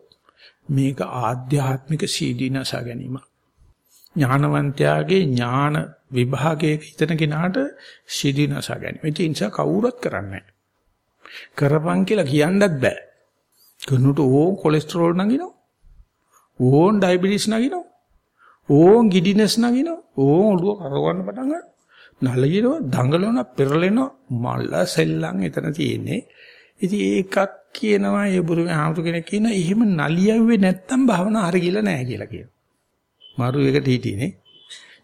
මේක ආධ්‍යාත්මික සීදීනස ගැනීමක්. ඥානවන්තයාගේ ඥාන විභාගයේ හිතන කෙනාට සිදිනස ගැනීම. ඒ නිසා කවුරුත් කරන්නේ කරපන් කියලා කියන්නත් බෑ. කනුට ඕන් කොලෙස්ටරෝල් නගිනවා. ඕන් ඩයබටිස් නගිනවා. ඕන් ගිඩිනස් නගිනවා. ඕන් ඔළුව කරවන්න පටන් ගන්නවා. නලගිනවා, දඟලනවා, පෙරලෙනවා, මල්ල සෙල්ලම් එතන තියෙන්නේ. ඉතින් ඒකක් කියනවා ඒ බුරුමේ ආමතු කෙනෙක් කියන එහෙම නලියුවේ නැත්තම් භාවනා හරි කියලා නෑ කියලා කියනවා. මරු එකට හිටියේ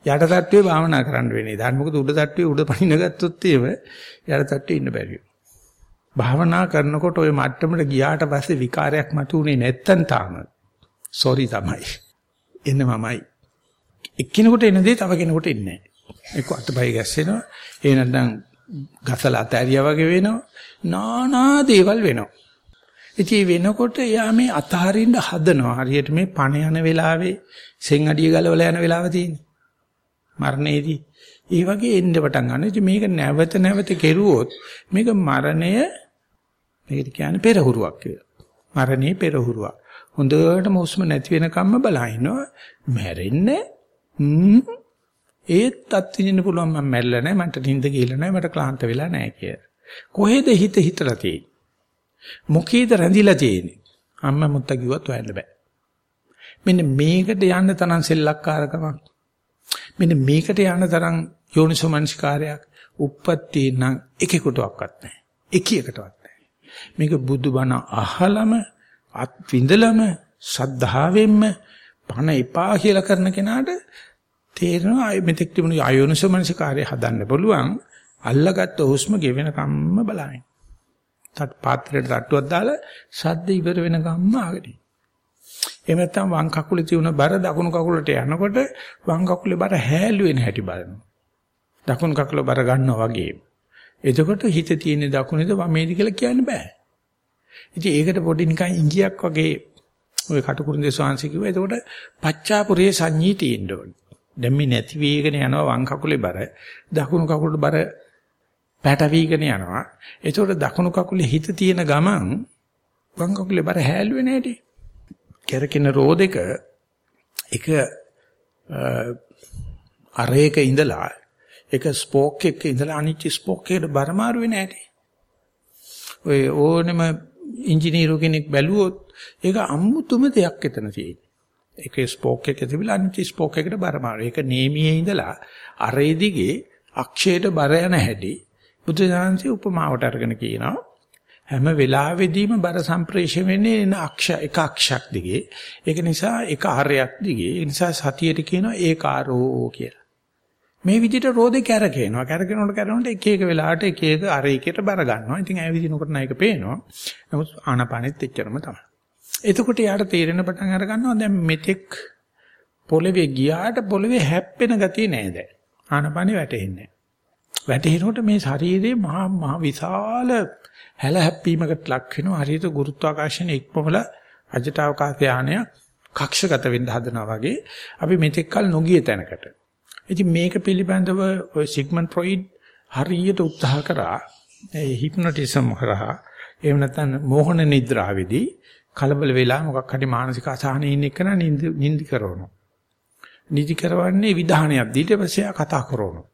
යට තට්ටුවේ භාවනා කරන්න වෙන්නේ. දැන් මොකද උඩ තට්ටුවේ උඩ පනින්න ගත්තොත් එහෙම යට තට්ටුවේ ඉන්න බැරිය. භාවනා කරනකොට ওই මට්ටමට ගියාට පස්සේ විකාරයක් මතුනේ නැත්තම් තාම සෝරි තමයි. එන්න මමයි. එක්කිනෙකුට එන දේ තව කෙනෙකුට එන්නේ නැහැ. එක්ක අතපය ගැස්සෙනවා. ඒ නැත්නම් ගසලා අතෑරියා වගේ වෙනවා. නානා දේවල් වෙනවා. ඉතින් වෙනකොට එයා මේ අතහරින්න හදනවා. හරියට මේ පණ යන වෙලාවේ සෙන් අඩිය ගලවලා යන වෙලාව තියෙන්නේ. මරණයේදී. ඒ වගේ එන්න පටන් ගන්නවා. ඉතින් මේක නැවත නැවත කෙරුවොත් මේක මරණය මේකට කියන්නේ පෙරහුරුවක් කියලා. මරණේ පෙරහුරුවක්. හොඳටම හුස්ම නැති වෙනකම්ම බලහිනවා. මැරෙන්නේ ඒත් අත්විඳින්න පුළුවන් මම මැරිලා නැහැ මට නිින්ද ගිහලා නැහැ මට ක්ලාන්ත වෙලා නැහැ කියලා. කොහෙද හිත හිතලා තියෙන්නේ? මොකීද රැඳිලා තියෙන්නේ? අම්මා මුත්තා කිව්වත් හොයන්න බෑ. මෙන්න මේකට යන්න තරම් සෙල්ලක්කාරකමක්. මෙන්න මේකට යන්න තරම් යෝනිසෝමනස්කාරයක් උප්පත්ති නම් එකෙකුටවත් නැහැ. එකියකටවත් නැහැ. මේක බුදුබණ අහලම අත් විඳලම සද්ධාවෙන්ම පණ එපා කියලා කරන කෙනාට තේරෙනවා මෙතෙක් තිබුණු අයෝනිසෝමනස්කාරය හදන්න පුළුවන්. අල්ලගත්තු හුස්ම ගෙවෙන කම්ම බලائیں۔ තත් පාත්‍රයට තට්ටුවක් දාලා සද්ද ඉවර වෙන ගම්ම ආගටි. එහෙම නැත්නම් වම් කකුලේ තියුණ බර දකුණු කකුලට යනකොට වම් කකුලේ බර හැලු වෙන හැටි බලනවා. දකුණු කකුල බර ගන්නවා වගේ. එතකොට හිත තියෙන දකුණේද වමේද කියලා කියන්න බෑ. ඉතින් ඒකට පොඩි නිකන් ඉංගියක් වගේ ඔය කටුකුරුන්දේ ස්වාංශ කිව්වා. එතකොට පච්චාපුරේ සංඤී තියෙන්න ඕනේ. දැන් මේ නැති වේගන යනවා වම් කකුලේ බර දකුණු කකුලේ බර පැටවීගෙන යනවා. එතකොට දකුණු කකුලේ හිත තියෙන ගමන් වම් කකුලේ බර හැල්ුවේ නැහැටි. කැරකෙන රෝදෙක එක අරේක ඉඳලා එක ස්පෝක් එකක ඉඳලා අනිත් ස්පෝක් එකට බර මාරු වෙන්නේ නැහැටි. ඔය ඕනෙම ඉංජිනේරු කෙනෙක් බැලුවොත් ඒක අමුතුම දෙයක් එතන තියෙන්නේ. ඒකේ ස්පෝක් එක තිබිලා අනිත් ස්පෝක් එකට බර මාරු. ඒක නේමියේ ඉඳලා අරේ දිගේ අක්ෂයට බර යන හැටි බුදුසාංශي උපමාවට අරගෙන කියනවා. හැම වෙලාවෙදීම බර සම්ප්‍රේෂණය වෙන්නේ එන අක්ෂ එක අක්ෂයක් දිගේ. ඒක නිසා එක හරයක් දිගේ. ඒ නිසා සතියට කියනවා ඒකාරෝ කියලා. මේ විදිහට රෝදේ කැරකෙනවා. කැරකෙනකොට කැරෙනකොට එක එක වෙලාවට එක එක අර එකකට බර ගන්නවා. ඉතින් ඇය විදිනකොට නයික පේනවා. නමුත් ආනපානෙත් එච්චරම තමයි. එතකොට යාට තේරෙන පටන් අර ගන්නවා දැන් මෙතෙක් පොළවේ ගියාට පොළවේ හැප්පෙන ගතිය නෑ දැන්. ආනපානෙ වැටෙන්නේ වැටෙනකොට මේ ශරීරේ මහා මහ විශාල හැල හැප්පීමකට ලක් වෙනවා. හරියට ගුරුත්වාකර්ෂණ ඉක්මවල අජටවකාශ යානය කක්ෂගත වෙන්න හදනවා වගේ අපි මෙතෙක් කල නොගිය තැනකට. ඉතින් මේක පිළිබඳව ඔය සිග්මන්ඩ් ෆ්‍රොයිඩ් හරියට උත්සාහ කරා ඒ හිප්නොටිසම් කරා එහෙම නැත්නම් මෝහන නිද්‍රාවේදී කලබල වෙලා මොකක් හරි මානසික අසහනෙ ඉන්න එක නින්දි කරනවා. නිදි කරවන්නේ විධානයක් ඊට පස්සේ කතා කරනවා.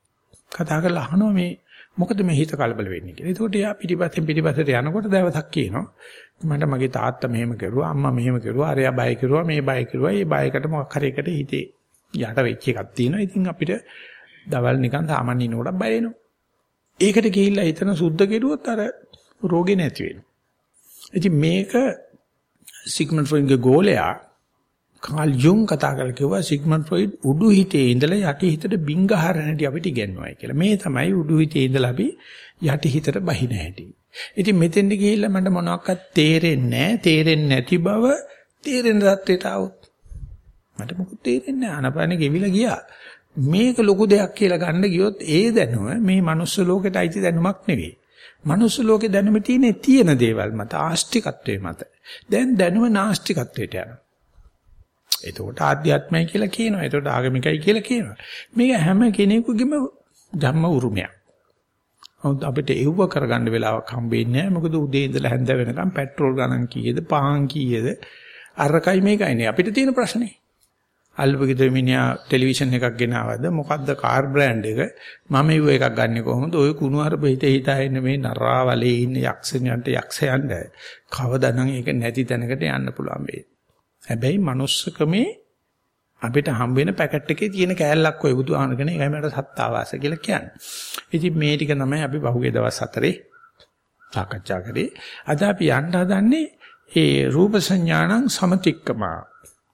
කතා කරලා අහනවා මේ මොකද මේ හිත කලබල වෙන්නේ කියලා. ඒකට එයා පිටිපස්සෙන් පිටිපස්සට යනකොට දවසක් කියනවා මට මගේ තාත්තා මෙහෙම කරුවා අම්මා මෙහෙම කරුවා අරයා බය කරුවා මේ බය කරුවා මේ බයකට මොකක් හරි එකට හිතේ යට වෙච්ච එකක් තියෙනවා. ඉතින් අපිට දවල් නිකන් සාමාන්‍ය ඉන්නකොට බය වෙනවා. ඒකට ගිහිල්ලා එතන සුද්ධ කෙරුවොත් අර රෝගේ නැති වෙනවා. ඉතින් මේක සිග්මන්ඩ් ෆ්‍රොයිඩ්ගේ ගෝලයා කාල් යුන් කතා කරලා කිව්වා සිග්මන්ඩ් ෆ්‍රොයිඩ් උඩු හිතේ ඉඳලා යටි හිතට බින්ග හරන හැටි අපිට ඉගෙනුවායි කියලා. මේ තමයි උඩු හිතේ ඉඳලා අපි යටි හිතට බහින හැටි. ඉතින් මෙතෙන්ද ගිහිල්ලා මට මොනවක්වත් තේරෙන්නේ නැහැ. තේරෙන්නේ නැති බව තේරෙන තත්ත්වයට આવොත් මට මොකුත් තේරෙන්නේ නැහැ. අනපානේ ගෙවිලා ගියා. මේක ලොකු දෙයක් කියලා ගන්න ගියොත් ඒ දැනුම මේ මනුස්ස ලෝකෙට අයිති දැනුමක් නෙවෙයි. මනුස්ස ලෝකේ දැනුම තියෙන්නේ තියෙන දේවල් මත ආස්තිකත්වයේ මත. දැන් දැනුම නාස්තිකත්වයට යනවා. එතකොට ආධ්‍යාත්මයි කියලා කියනවා. එතකොට ආගමිකයි කියලා කියනවා. මේක හැම කෙනෙකුගේම ධම්ම උරුමයක්. නමුත් අපිට එව්ව කරගන්න වෙලාවක් හම්බෙන්නේ නැහැ. මොකද උදේ ඉඳලා හැන්ද වෙනකම් පෙට්‍රෝල් ගණන් කීයද, පාන් කීයද, අරකයි මේකයි නේ. අපිට තියෙන ප්‍රශ්නේ. අල්පගෙදර මිනිහා ටෙලිවිෂන් එකක් ගෙනාවද මොකද්ද කාර් බ්‍රෑන්ඩ් එක මම ඉව එකක් ගන්නෙ කොහොමද ඔය කුණු අරප හිත හිතා ඉන්න මේ නරාවලේ ඉන්න යක්ෂයන්ට යක්ෂයන්ට කවදානම් ඒක නැති තැනකට යන්න පුළුවන් වෙයි හැබැයි manussකමේ අපිට හම්බ වෙන පැකට් එකේ තියෙන කෑල්ලක් ඔය බුදුහාමගෙන ඒකයි මට සත්තාවාස කියලා කියන්නේ. ඉතින් මේ ටික තමයි අපි පහුගිය දවස් හතරේ සාකච්ඡා කරේ. අද අපි යන්න හදන්නේ ඒ රූප සංඥාණං සමතික්කමා.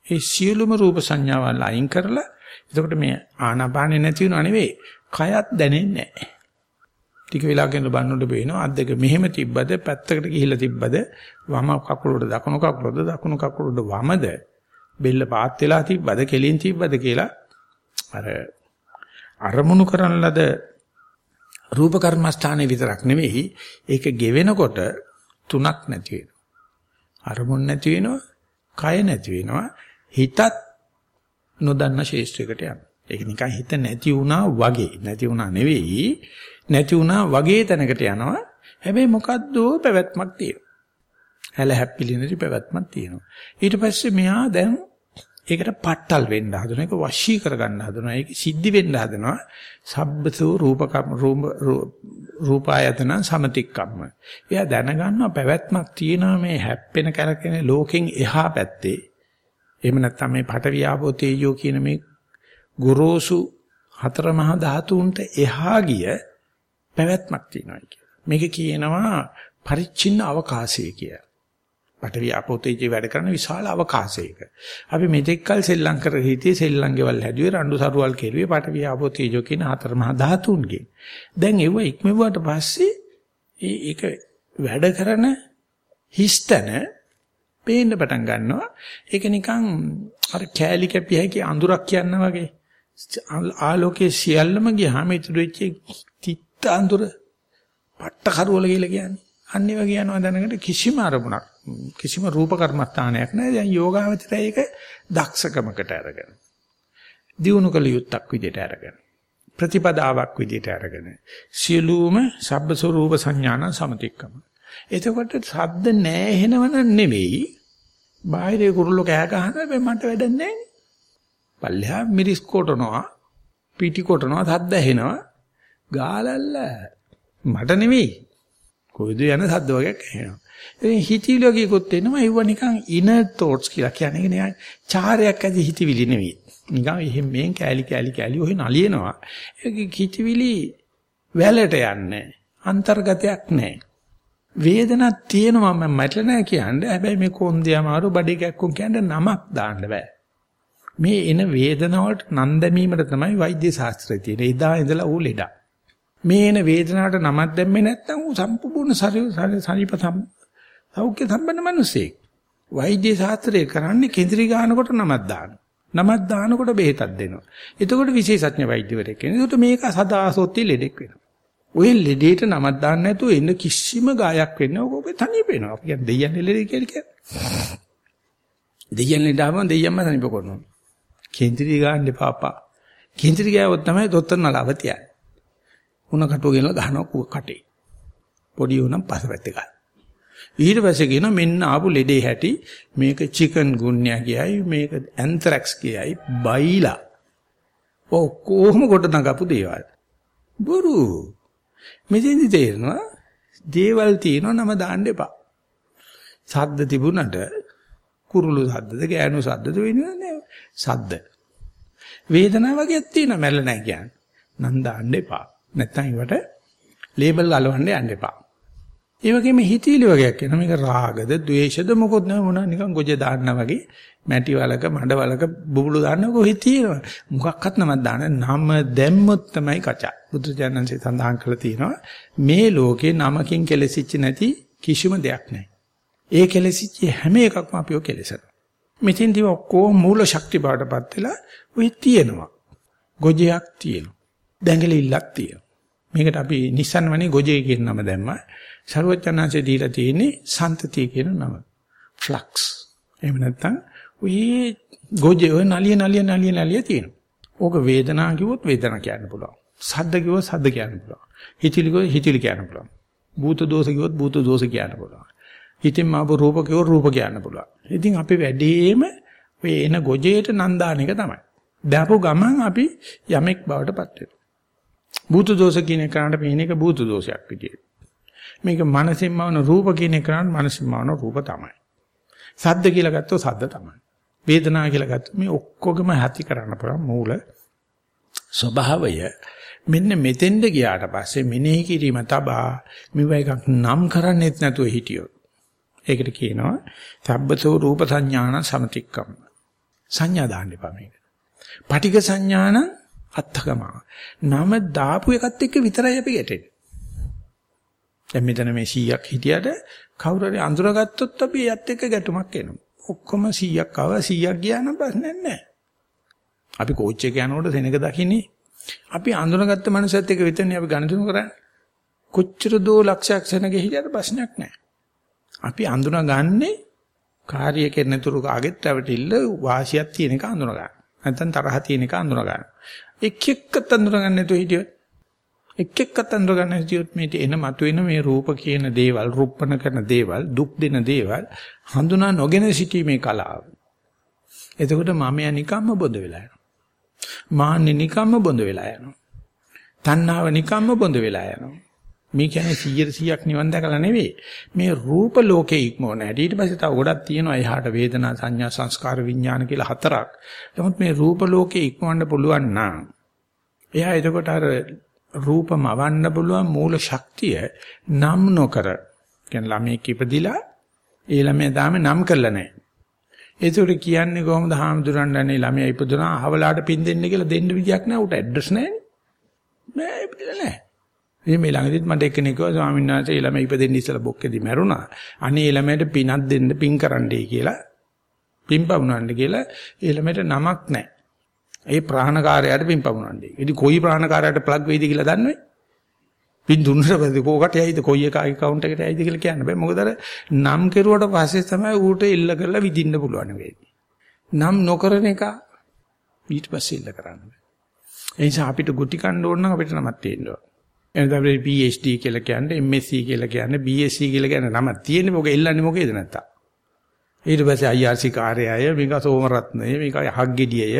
ඒ සියලුම රූප සංඥාවල් අයින් කරලා එතකොට මේ ආනාපානෙ නැති වෙනව නෙවෙයි. කයත් දැනෙන්නේ නැහැ. ටික වෙලාවකින් බලනකොට පේනවා. අත් දෙක මෙහෙම තිබ්බද පැත්තකට ගිහිල්ලා තිබ්බද වම කකුලට දකුණු කකුලද දකුණු කකුලට වමද බෙල්ල පාත් වෙලා තිබ්බද කෙලින් තිබ්බද කියලා අර අරමුණු කරන ලද රූප කර්මස්ථානයේ විතරක් නෙවෙයි ඒක ගෙවෙනකොට තුනක් නැති වෙනවා. අරමුණ නැති වෙනවා කය නැති වෙනවා හිතත් නොදන්න ශේෂ්ත්‍රයකට යනවා. ඒක නිකන් හිත නැති වුණා වගේ. නැති වුණා නෙවෙයි නැති වුණා වගේ තැනකට යනවා. හැබැයි මොකද්ද පැවැත්මක් තියෙනවා. හැල හැප්පිලි නැති පැවැත්මක් තියෙනවා. ඊට පස්සේ මෙහා දැන් ඒකට පට්ටල් වෙන්න හදන එක වශී කරගන්න හදනවා. ඒක සිද්ධි වෙන්න හදනවා. සබ්බසෝ රූපකම් රූපායතන සමතික්කම්ම. එයා දැනගන්නවා පැවැත්මක් තියෙනවා මේ හැප්පෙන කරකෙන ලෝකෙන් එහා පැත්තේ. එහෙම නැත්නම් මේ පඨවි ආපෝ තේජෝ කියන මේ ගොරෝසු හතර මහා ධාතුන්ට එහා ගිය පැවැත්මක් තියෙනවා කියලා. මේක කියනවා පරිච්ඡින්න අවකාශය කියලා. පටවි අපෝතේජේ වැඩ කරන විශාල අවකාශයක. අපි මෙතෙක්කල් සෙල්ලම් කර හිටියේ සෙල්ලම් ගෙවල් හැදුවේ රණ්ඩු සරුවල් කෙරුවේ පටවි අපෝතේජෝ කියන හතර මහා ධාතුන්ගෙන්. දැන් ඒව ඉක්මවුවට පස්සේ ඒක වැඩ කරන හිස්තන පේන්න පටන් ගන්නවා. ඒක නිකන් අර කෑලි කැපිය හැකි අඳුරක් කියන්න වගේ. ආලෝකයේ සියල්ලම ගියාම ඉතුරු වෙච්ච අඳුර පට්ට කරවල කියලා කියන්නේ. අනිත් වගේ යනවා දැනකට කිසිම අරමුණක් කිසිම රූප කර්මස්ථානයක් නැහැ. දැන් යෝගාවචරය ඒක දක්ෂකමකට අරගෙන. දියුණු කළ යුත්තක් විදිහට අරගෙන. ප්‍රතිපදාවක් විදිහට අරගෙන. සියලුම සබ්බ ස්වરૂප සංඥාන සමතික්කම. එතකොට සද්ද නැහැ නෙවෙයි. බාහිරේ කුරුල්ල කෑ ගහනවා මට වැඩක් නැහැ. පල්ලෙහා මිරිස් කොටනවා පිටි කොටනවා සද්ද ඇහෙනවා ගාලල්ල. මට නෙවෙයි කොයිද යන සද්ද වගේක් ඇහෙනවා. ඉතින් හිතවිලි වගේකුත් එනවා. ඒව නිකන් inner thoughts කියලා කියන්නේ නිකන් චාරයක් ඇති හිතවිලි නෙවෙයි. නිකන් එහෙම මෙන් කෑලි කෑලි කෑලි ඔහි නලියනවා. ඒක හිතවිලි වැලට යන්නේ. අන්තර්ගතයක් නැහැ වේදනක් තියෙනවා මම මැටල නැහැ කියන්නේ. හැබැයි මේ කොන්දේ අමාරු බඩේ කැක්කුම් කියන්නේ නමක් දාන්න බෑ. මේ එන වේදනාවට නම් දැමීමට තමයි වෛද්‍ය ශාස්ත්‍රය තියෙන්නේ. එදා ඉඳලා ඌ ලෙඩ. මේ එන වේදනාවට නමක් දැම්මේ නැත්නම් ඌ සම්පූර්ණ ශරීර සෞඛ්‍ය සම්පන්න මිනිසෙක්. වෛද්‍ය ශාස්ත්‍රය කරන්නේ කේන්ද්‍රී ගන්නකොට නමක් දාන. නමක් දානකොට බෙහෙතක් දෙනවා. එතකොට විශේෂඥ වෛද්‍යවරයෙක් කෙනෙක්. ඒකට මේක සදාසොත්ති ලෙඩෙක් වෙනවා. ඔය ලෙඩේට නමක් දාන්න නැතුව එන්න කිසිම ගායක් වෙන්නේ ඔක ඔබේ තනිය වෙනවා. අපි කියන්නේ දෙයයන් ලෙඩේ කියලා කියන්නේ. දෙයයන් ලෙඩාම දෙයයන්ම තනිප කරනවා. කේන්ද්‍රී ගන්න එපාපා. කේන්ද්‍රී ගාවොත් තමයි දොස්තර නලාව තියන්නේ. උණ කටුව ගෙනලා ගහනවා කටේ. පොඩි උනම් පසපැත්තේ ගන්න. ඊට පස්සේ කියන මෙන්න ආපු ලෙඩේ හැටි මේක චිකන් ගුන්යා කියයි මේක ඇන්ත්‍රැක්ස් කියයි බයිලා. ඔව් කොහොම කොට නගපු දේවල්. බොරු. මෙතෙන්දි තේරෙනවා දේවල් තියෙනවා නම දාන්න එපා. සද්ද තිබුණට කුරුළු සද්දද ගෑනු සද්දද වෙන්නේ නැහැ. සද්ද. වේදනාව වගේක් තියෙනවා මැරෙලා නැහැ කියන්නේ. නම් දාන්න එපා. නැත්තම් ඒවට ලේබල් අලවන්න යන්න එපා. ඒ වගේම හිතීලි වගේක් එනවා. මේක රාගද, ద్వේෂද මොකොත් නෑ මොනවා නිකන් ගොජ දාන්න වගේ මැටි වලක, මඩ වලක බුබුලු දාන්න කොහේ තියෙනවා. මොකක්වත් නමක් දාන්න නම දැම්මොත් තමයි කචා. බුදුජානන්සේ සඳහන් කළා තියෙනවා මේ ලෝකේ නමකින් කෙලසිච්ච නැති කිසිම දෙයක් නැහැ. ඒ කෙලසිච්ච හැම එකක්ම අපිව කෙලසනවා. මෙතෙන්දී ඔක්කොම මූල ශක්ති බාටපත් වෙලා ඔය තියෙනවා. ගොජයක් තියෙනවා. දැඟලිල්ලක් තියෙනවා. මේකට අපි නිස්සන්වනේ ගොජේ කියන නම දැම්මා. ਸਰවඥාන්සේ දීලා තියෙන්නේ සන්තතිය කියන නම. ෆ්ලක්ස්. එහෙම නැත්නම් ඔය ගොජේ ඔය නලිය නලිය නලිය නලිය තියෙනවා. ඕක වේදනාව කිව්වොත් වේදනාව කියන්න පුළුවන්. සද්ද කිව්වොත් සද්ද කියන්න පුළුවන්. හිතිලි කිව්වොත් හිතිලි කියන්න පුළුවන්. භූත දෝෂ කිව්වොත් භූත දෝෂ කියන්න පුළුවන්. හිතින් මාපු රූප කිව්වොත් රූප කියන්න පුළුවන්. ඉතින් අපි වැඩිම ඔය එන ගොජේට නන්දාන එක තමයි. දාපු ගමන් අපි යමෙක් බවට පත් වෙනවා. භූත දෝෂ කියන එකට පේන එක භූත දෝෂයක් විදියට. මේක මනසින්ම වන රූප කියන එකට මනසින්ම වන රූප තමයි. සද්ද කියලා ගත්තොත් සද්ද තමයි. වේදනා කියලා ගත්තොත් මේ ඔක්කොගම ඇති කරන්න පුළුවන් මූල ස්වභාවය මෙන්න මෙතෙන්ද ගියාට පස්සේ මෙනෙහි කිරීම තබා මෙව එකක් නම් කරන්නේත් නැතුව හිටියොත් ඒකට කියනවා සබ්බතෝ රූප සංඥාන සමතික්කම්. සංඥා දාන්න එපා මේක. පටිඝ සංඥාන අත්තකම. නම දාපු එකත් එක්ක විතරයි අපි ගැටෙන්නේ. දැන් මෙතන මේ 100ක් හිටියට කවුරු හරි අඳුරගත්තොත් අපි යත් එක්ක ගැටුමක් එනවා. ඔක්කොම 100ක් ආවා 100ක් ගියා නම් ප්‍රශ්නයක් නැහැ. අපි කෝච් එක යනකොට සෙනඟ දකින්නේ අපි අඳුනගත්ත මනුස්සයත් එක්ක විතරනේ අපි ගණතුණු කරන්නේ. කොච්චර දෝ ලක්ෂයක් සෙනඟ හිටියට ප්‍රශ්නයක් නැහැ. අපි අඳුනගන්නේ කාර්ය කරන තුරු කාගෙත් රැවටිල්ල වාසියක් තියෙන එක අඳුන ගන්න. නැත්නම් තරහ තියෙන එක අඳුන ගන්න. එක් එක්කත් අඳුන ගන්න නැතුව හිටියොත් එක් එක්කත් අඳුන ගන්න හිටියොත් මේ එන මතුවෙන මේ රූප කියන දේවල්, රුප්පණ කරන දේවල්, දුක් දෙන දේවල් හඳුනා නොගෙන සිටීමේ කලාව. එතකොට මමයා නිකම්ම බොඳ වෙලා යනවා. මාන්නේ නිකම්ම බොඳ වෙලා යනවා. තණ්හාව නිකම්ම බොඳ වෙලා යනවා. මේ කියන්නේ 100%ක් නිවන් දැකලා නෙවෙයි. මේ රූප ලෝකේ ඉක්මවන හැටි. ඊට පස්සේ තව ගොඩක් තියෙනවා. එහාට වේදනා සංඥා සංස්කාර විඥාන කියලා හතරක්. නමුත් මේ රූප ලෝකේ ඉක්මවන්න පුළුවන් නම් එයා එතකොට අර රූපම වන්න පුළුවන් මූල ශක්තිය නම් නොකර කියන්නේ ළමෙක් ඉපදිලා ඒ ළමයා තාම නම් කරලා නැහැ. ඒකට කියන්නේ කොහොමද හාමුදුරන්වන්නේ ළමයා ඉපදුනා අහවලාට පින් දෙන්න කියලා දෙන්න විදියක් නැහැ. උට ඇඩ්‍රස් නැහැ. නෑ ඉපදලා නැහැ. ඉතින් මේ ළඟදිත් මට එක්කෙනෙක් කිව්වා ස්වාමීන් වහන්සේ ළමයි ඉපදෙන්න ඉස්සලා බොක්කේදී මැරුණා. අනේ ළමයට පිනක් දෙන්න පින් කරන්නයි කියලා. පින් පවුනන්න කියලා ඒ ළමයට නමක් නැහැ. ඒ ප්‍රාණකාරයාට පින් පවුනන්නේ. ඉතින් කොයි ප්‍රාණකාරයාට ප්ලග් වෙයිද කියලා දන්නවයි? පින් දුන්නට පස්සේ කෝකට යයිද කොයි එක account එකට යයිද කියලා කියන්න බෑ. මොකද අර නම් කෙරුවට පස්සේ තමයි ඌට ඉල්ල කරලා විදින්න පුළුවන් වෙන්නේ. නම් නොකරන එක ඊට පස්සේ ඉල්ල කරන්න බෑ. ඒ නිසා අපිට ගුටි කන්න ඕන නම් අපිට නමක් තියෙන්න ඕන. එනද අපිට PhD කියලා කියන්නේ MSc කියලා කියන්නේ BSc කියලා කියන්නේ නමක් තියෙන්නේ මොකද ඉල්ලන්නේ මොකේද නැත්තම්. ඊට පස්සේ IRC කාර්යය මේක සෝමරත්නය මේක හග්ගෙඩියය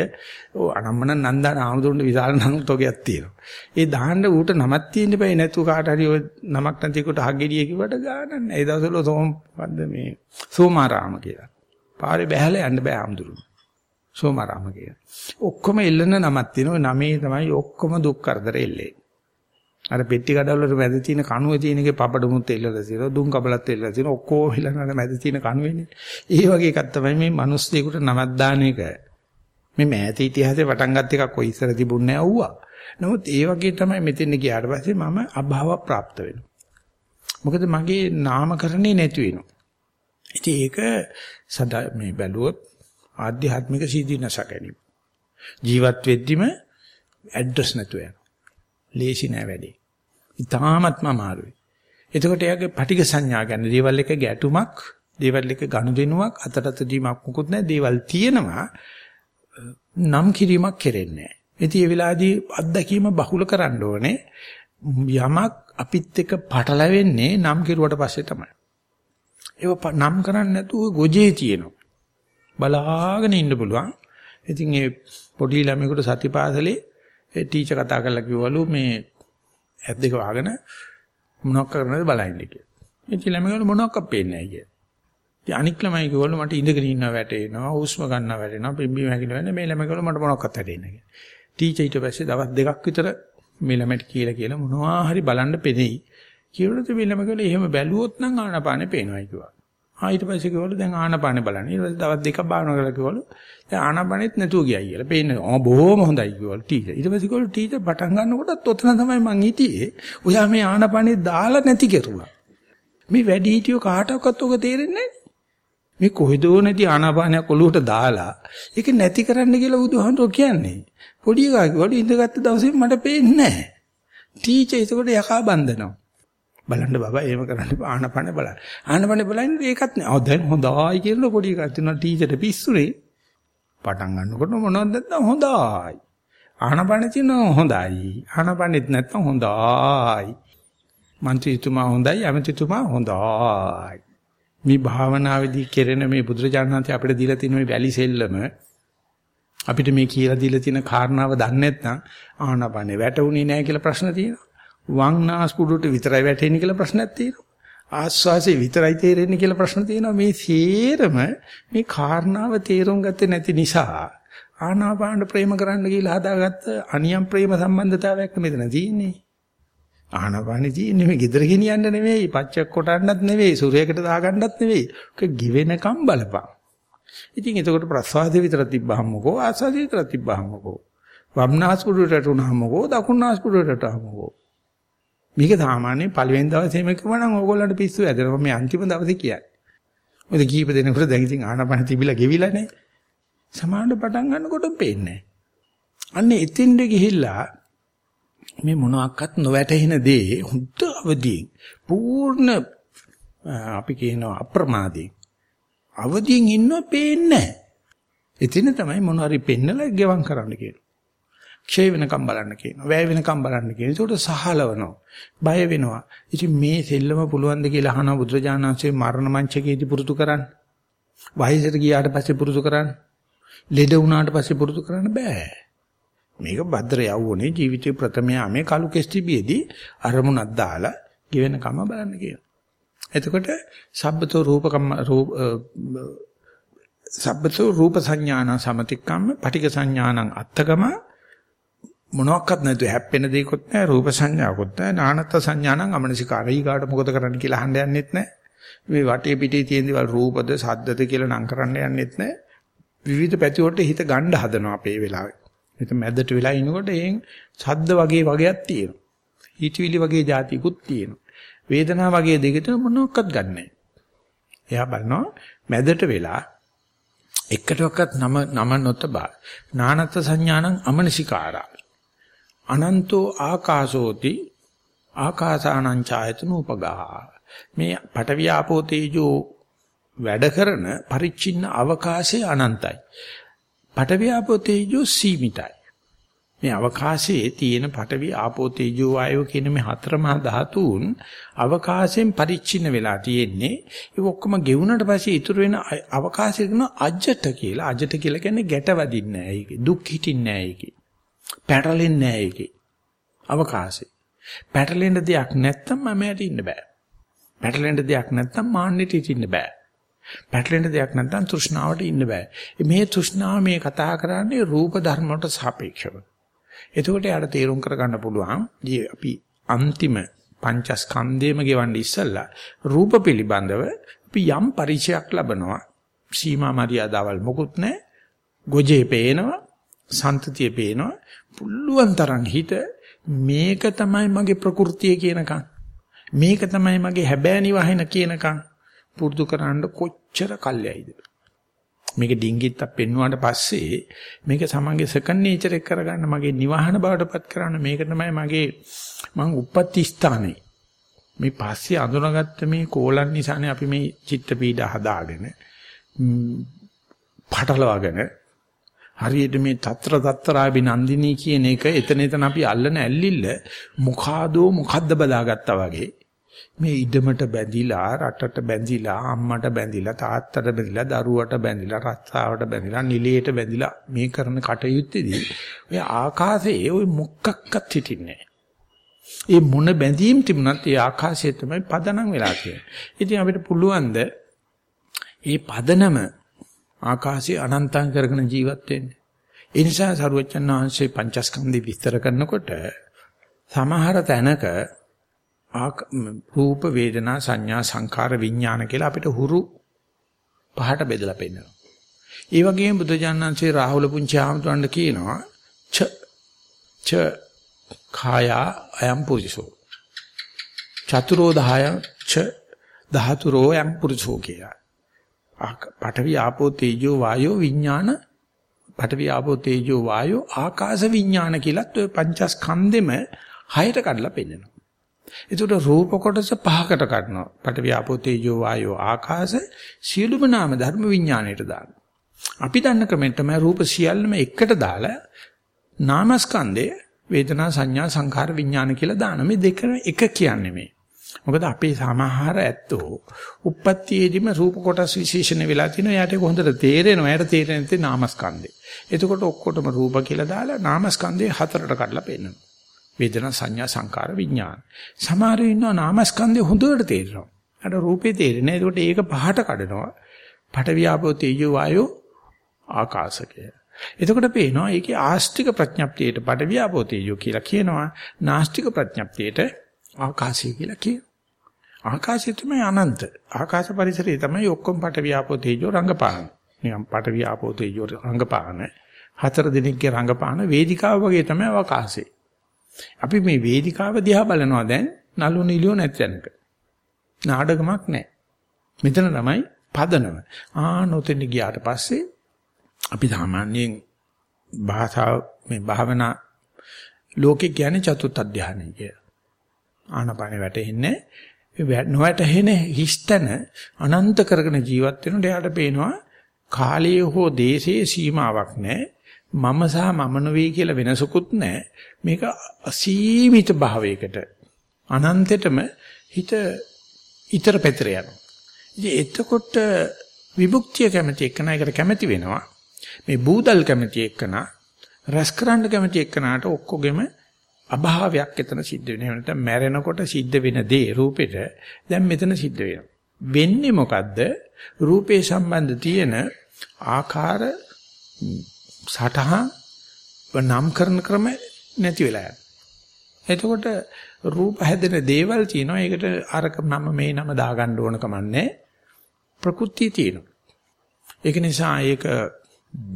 ඔව් අනම්මන නන්දා නාමදුන්න විශාල නම් තෝගයක් තියෙනවා. ඒ දාන්න ඌට නමක් තියෙන්න බෑ නැතු කාට හරි ඔය නමක් නැතිකොට හග්ගෙඩිය කිව්වට ගානක් නැහැ. ඒ දවස්වල සෝම වද්ද මේ සෝමාරාම කියලා. පාරේ බැහැලා යන්න බෑ ආම්දුරු. සෝමාරාම කියලා. ඔක්කොම එල්ලන නමක් තියෙනවා. නමේ තමයි ඔක්කොම දුක් කරදර එල්ලේ. අර පෙට්ටි කඩවල වල මැද තියෙන කණුවේ තියෙන එකේ පපඩමුත් එල්ලලා තියෙනවා දුම් කබලත් එල්ලලා තියෙනවා ඔක්කොම හිලනකට මැද තියෙන කණුවේනේ. ඒ වගේ එකක් තමයි මේ මිනිස්සුෙකුට නමක් දාන එක. මේ මෑත ඉතිහාසයේ පටන් ගත් එකක් කොයි ඉස්සර තිබුණේ නැවුවා. නමුත් ඒ වගේ තමයි මෙතෙන් ගියාට පස්සේ මම අභාව પ્રાપ્ત වෙනවා. මොකද මගේ නාමකරණේ නැති වෙනවා. ඉතින් ඒක සදා මේ බැලුවොත් ආධ්‍යාත්මික සීදීනස ගැනීම. ජීවත් වෙද්දිම ඇඩ්‍රස් නැතුව යනවා. ලේසි නෑ වැඩේ. ඉතාමත්ම අමාරුයි. එතකොට එයාගේ පටික සංඥා ගන්න දේවල් එක ගැටුමක්, දේවල් එක ගනුදෙනුවක්, අතටත දීමක් මොකුත් නැහැ. දේවල් තියෙනවා නම් කිරීමක් කෙරෙන්නේ නැහැ. ඉතින් ඒ වෙලාවේදී අත්දැකීම බහුල කරන්න ඕනේ. යමක් අපිත් එක්ක පටලැවෙන්නේ නම් කෙරුවට පස්සේ තමයි. ඒක නම් කරන්නේ නැතුව ගොජේ තියෙනවා. බලාගෙන ඉන්න පුළුවන්. ඉතින් ඒ පොඩි ළමයෙකුට සතිපාසලේ ඒ ටීචර් කතා කරලා කිව්වලු මේ ඇත් දෙක වහගෙන මොනවක් කරනවද බලන්න කියලා. ඉතින් ළමයිවල මොනවක් අපේන්නේ නැහැ කිය. ඉතින් අනික් ළමයි කිව්වලු මට ඉඳගෙන ඉන්න වැටේනවා, හුස්ම ගන්න වැටෙනවා, පිම්බීම හැකිල වෙන්නේ මේ ළමයි කිව්වලු මට මොනවක්වත් වැටෙන්නේ නැහැ. ටීචර් ඊට පස්සේ දවස් දෙකක් විතර මේ ළමයට කියලා කියලා මොනවා හරි බලන්න පෙනෙයි. කියනකොට මේ ළමයි කිව්වලු එහෙම බැලුවොත් නම් ආනපානෙ පේනවා කිව්වා. ආ ඊට පස්සේ කිව්වලු දැන් ආනපානෙ බලන්න. ඊට පස්සේ දවස් දෙකක් භාවනා කරලා කිව්වලු දැන් ආනපානෙත් නැතුව ගියයි කියලා. පේන්නේ ආ බොහොම හොඳයි කිව්වලු ටීචර්. ඊට පස්සේ කිව්වලු ටීචර් පටන් ගන්නකොටත් ඔතන තමයි මං හිටියේ. ඔයා මේ ආනපානෙ දාලා නැති කෙරුවා. මේ වැඩි හිටියෝ කාටවත් ඔක තේරෙන්නේ මේ කොහෙදෝ නැති ආනාපානයක් ඔලුවට දාලා ඒක නැති කරන්න කියලා බුදුහාමුදුරුවෝ කියන්නේ. පොඩි එකා කිව්වලු ඉඳගත්තු දවසේ මට පේන්නේ නැහැ. ටීචර් ඒකට යකා බන්දනවා. බලන්න බබා එහෙම කරන්න ආනපන බලන්න. ආනපන බලන්න ඒකත් නෑ. ආ දැන් හොඳයි කියලා පොඩි එකක් තුන ටීචර්ට පිස්සුනේ. පටන් ගන්නකොට මොනවද නැත්නම් හොඳයි. ආනපන තියෙනවා හොඳයි. ආනපනෙත් නැත්නම් හොඳයි. මන්ත්‍රීතුමා හොඳයි, ඇමතිතුමා හොඳයි. මේ භාවනාවේදී කෙරෙන මේ බුදුරජාණන්සේ අපිට දීලා තියෙන මේ වැලි සෙල්ලම අපිට මේ කියලා දීලා තියෙන කාරණාව දන්නේ නැත්නම් ආනපනේ වැටුනේ නැහැ කියලා ප්‍රශ්න තියෙනවා. වම් නාස්පුඩුවට විතරයි වැටෙන්නේ කියලා ප්‍රශ්නයක් තියෙනවා. ආස්වාසේ විතරයි තේරෙන්නේ කියලා ප්‍රශ්න තියෙනවා. මේ සියරම මේ කාරණාව තේරුම් ගත්තේ නැති නිසා ආනාපාන ප්‍රේම කරන්න කියලා හදාගත්ත අනියම් ප්‍රේම සම්බන්ධතාවයක් මෙතන තියෙන්නේ. ආනාපානෙ තියෙන්නේ මේ gedara ගෙනියන්න නෙවෙයි, පච්චක් කොටන්නත් නෙවෙයි, සූර්යයකට දාගන්නත් නෙවෙයි. ඒක ගිවෙනකම් බලපන්. ඉතින් එතකොට ප්‍රසවාද විතර තිබ්බහමකෝ ආස්වාද විතර තිබ්බහමකෝ වම්නාස්පුඩුවට උනහමකෝ දකුණාස්පුඩුවට උනහමකෝ මේක සාමාන්‍ය පළවෙනි දවසේම කිව්වනම් ඕගොල්ලන්ට පිස්සු ඇදෙනවා. මේ අන්තිම දවසේ කියන්නේ. මොකද කීප දෙනෙකුට දැන් ඉතින් ආනපන තිබිලා ගෙවිලා නැහැ. සමානට පටන් ගන්නකොට පේන්නේ අන්න එතින්ද ගිහිල්ලා මේ මොනවාක්වත් නොවැටෙන දේ හුද්ද අවදීන් පූර්ණ අපි කියනවා අප්‍රමාදී අවදීන් ඉන්නව පේන්නේ නැහැ. එතින් තමයි මොනවාරි පෙන්නලා ගෙවම් කරන්න කියන්නේ. ක්ෂය වෙනකම් බලන්න කියනවා. වැය වෙනකම් බලන්න කියනවා. ඒකට සහලවනවා. බය වෙනවා. ඉතින් මේ සෙල්ලම පුළුවන්ද කියලා අහනවා බුදුරජාණන්සේ මරණ මංචකයේදී පුරුදු කරන්න. වයසට ගියාට පස්සේ පුරුදු කරන්න. ලෙඩ වුණාට පස්සේ පුරුදු කරන්න බෑ. මේක භද්‍ර යවුනේ ජීවිතේ ප්‍රථම යාමේ කලු කෙස්ටිබියේදී අරමුණක් දාලා ගෙවෙනකම බලන්න කියනවා. එතකොට සබ්බතෝ රූපකම්ම රූප සබ්බතෝ රූප සංඥාන සමතික්කම්ම පටික සංඥානං අත්තකම මොනවත් නැතුව හැප්පෙන දෙයක්වත් නැහැ රූප සංඥාවක්වත් නැහැ නානත් සංඥානම් අමනසිකාරයි කාට මොකද කරන්න කියලා අහන්න යන්නෙත් නැහැ. මේ වටේ පිටේ තියෙන දේවල් රූපද සද්දද කියලා නම් කරන්න යන්නෙත් නැහැ. විවිධ පැති වලට හිත ගන්න හදනවා අපේ වෙලාවේ. හිත මැදට වෙලා ඉනකොට එයින් සද්ද වගේ වගේක් තියෙනවා. හිතවිලි වගේ જાතිකුත් තියෙනවා. වේදනාව වගේ දෙකට මොනවත් ගන්නෑ එයා බලනවා මැදට වෙලා එකටවත් නම නම නොතබා. නානත් සංඥානම් අමනසිකාරා. අනන්තෝ ආකාශෝති ආකාසානං ඡායතන උපගා මේ පඨවි ආපෝ තේජෝ වැඩ කරන පරිච්ඡින්න අවකාශය අනන්තයි. පඨවි ආපෝ තේජෝ සීමිතයි. මේ අවකාශයේ තියෙන පඨවි ආපෝ තේජෝ වායෝ කියන මේ හතර මහා ධාතුන් අවකාශයෙන් පරිච්ඡින්න වෙලා තියෙන්නේ. ඒක ඔක්කොම ගෙවුනට පස්සේ ඉතුරු වෙන අවකාශය කියන අජට කියලා. අජට කියලා කියන්නේ ගැට වදින්නේ නැහැ ඒකේ. දුක් හිටින්නේ නැහැ ඒකේ. පැටලෙන්නේ නැහැ ඒකේ. අවකාශය. පැටලෙන්න දෙයක් නැත්තම් මම යට ඉන්න බෑ. පැටලෙන්න දෙයක් නැත්තම් මාන්නෙට ඉන්න බෑ. පැටලෙන්න දෙයක් නැත්නම් තෘෂ්ණාවට ඉන්න බෑ. මේ තෘෂ්ණාව මේ කතා කරන්නේ රූප ධර්ම වලට සාපේක්ෂව. එතකොට යාට තේරුම් කරගන්න පුළුවන් අපි අන්තිම පංචස්කන්ධයම ගෙවන්න ඉස්සෙල්ලා රූප පිළිබඳව අපි යම් පරිචයක් ලබනවා. සීමා මරියාදාවල් මොකුත් නැහැ. ගොජේ පේනවා, සන්තතිය පේනවා. පුළුවන් තරම් හිත මේක තමයි මගේ ප්‍රകൃතිය කියනකම්. මේක තමයි මගේ හැබෑනි වහින කියනකම් පුරුදු කරන්න කොච්චර කල්යයිද මේක ඩිංගිත්තක් පෙන්වුවාට පස්සේ මේක සමගිය සෙකන්ඩ් නේචර් එක කරගන්න මගේ නිවහන බවටපත් කරන්න මේක තමයි මගේ මං උප්පත්ති ස්ථානේ මේ පස්සේ අඳුනගත්ත මේ කෝලන් නිසානේ අපි මේ චිත්ත පීඩ හදාගෙන පටලවාගෙන හරියට මේ తත්‍ර తත්‍රාබි නන්දිනී කියන එක එතන එතන අපි අල්ලන ඇල්ලිල්ල මොකාදෝ මොකද්ද බදාගත්තා වගේ. මේ ඉඩමට බැඳිලා රටට බැඳිලා අම්මට බැඳිලා තාත්තට බැඳිලා දරුවට බැඳිලා රස්සාවට බැඳිලා නිලයට බැඳිලා මේ කරන කටයුත්තේදී ඔය ආකාශයේ ඔය මොකක්වත් හිටින්නේ ඒ මොන බැඳීම් තිබුණත් ඒ ආකාශය තමයි පදනම් වෙලා තියෙන්නේ. ඉතින් අපිට පුළුවන් ද මේ පදනම ආකාශي අනන්තං කරගෙන ජීවත් වෙන්න. ඒ නිසා සරුවචන් වහන්සේ පංචස්කන්ධය විස්තර කරනකොට සමහර තැනක රූප වේදනා සංඥා සංකාර විඥාන කියලා අපිට හුරු පහට බෙදලා පෙන්නනවා. ඒ වගේම බුදුජානනාංශේ රාහුල පුංචි ආමතුන්ට කියනවා ච ච කායා අයම් පුරිසෝ. චතුරෝ දහය ච ධාතුරෝ යම් පුරිසෝ කියලා. පඨවි ආපෝ තේජෝ වායෝ විඥාන පඨවි ආපෝ තේජෝ වායෝ ආකාශ විඥාන කියලත් ඔය පංචස්කන්ධෙම හයට කඩලා පෙන්නනවා. ඒකට රූප කොටස පහකට කඩනවා. පඨවි ආපෝ තේජෝ වායෝ ආකාශ සියලුම නාම ධර්ම විඥාණයට දානවා. අපි දන්න ක්‍රමෙන් තමයි රූප සියල්ලම එකට දාලා නාමස්කන්ධය වේදනා සංඥා සංඛාර විඥාන කියලා දාන මේ දෙක එක කියන්නේ මේ. මොකද අපේ සමහර ඇත්තෝ උප්පත්තියේදීම රූප කොටස් විශේෂණ වෙලා තිනවා. එයාට ඒක හොඳට තේරෙනවා. එයාට තේරෙන්නේ නැත්තේ නාමස්කන්ධය. එතකොට ඔක්කොටම රූප කියලා දාලා නාමස්කන්ධය හතරට කඩලා පෙන්නනවා. වේදනා සංඥා සංකාර විඥාන. සමහරව ඉන්නවා නාමස්කන්ධය හොඳට තේරෙනවා. අර රූපේ තේරෙන්නේ නැහැ. ඒකට ඒක පහට කඩනවා. පඨ වියාපෝ තේජෝ වායෝ ආකාශකය. එතකොට පේනවා ඒකේ ආස්තික ප්‍රඥප්තියට පඨ වියාපෝ තේජෝ කියලා කියනවා. නාස්තික ප්‍රඥප්තියට ආකාශය කියලා කියනවා. ආකාශය තමයි අනන්ත. ආකාශ පරිසරය තමයි ඔක්කොම පඨ වියාපෝ තේජෝ රංගපාන. නිකම් පඨ වියාපෝ තේජෝ රංගපාන. හතර දිනකගේ රංගපාන වේදිකාව වගේ තමයි අවකාශය. අපි මේ වේදිකාව දිහා බලනවා දැන් නලු නිලියෝ නැත්ැනක. නාඩගමක් නැහැ. මෙතන තමයි පදනම. ආ නොතෙන් ගියාට පස්සේ අපි සාමාන්‍යයෙන් භාෂාව මේ භාවනා ලෝකේ කියන්නේ චතුත් අධ්‍යානය කිය. ආනපාන වැටෙන්නේ නොවැටෙන හිස්තන අනන්ත කරගෙන ජීවත් වෙනකොට එයාට පේනවා කාලයේ හෝ දේශයේ සීමාවක් නැහැ. මම සහ මම නෙවෙයි කියලා වෙනසකුත් නැහැ. මේක අසීමිත භාවයකට අනන්තෙටම හිත ඊතර පැතර යනවා. ඉතින් එතකොට විමුක්තිය කැමති එක්කන එකට කැමති වෙනවා. මේ බූදල් කැමති එක්කන රැස්කරන්න කැමති එක්කනට ඔක්කොගෙම අභාවයක් එතන සිද්ධ වෙනවා. නැත්නම් මැරෙනකොට සිද්ධ වෙන දේ රූපෙට දැන් මෙතන සිද්ධ වෙනවා. වෙන්නේ මොකද්ද? රූපේ සම්බන්ධ තියෙන ආකාර සටහන් නම් කරන ක්‍රම නැති වෙලා යනවා. එතකොට රූප හැදෙන දේවල් තියෙනවා. ඒකට අරක නම මේ නම දාගන්න ඕන කමන්නේ. ප්‍රകൃතිය තියෙනවා. ඒක නිසා ඒක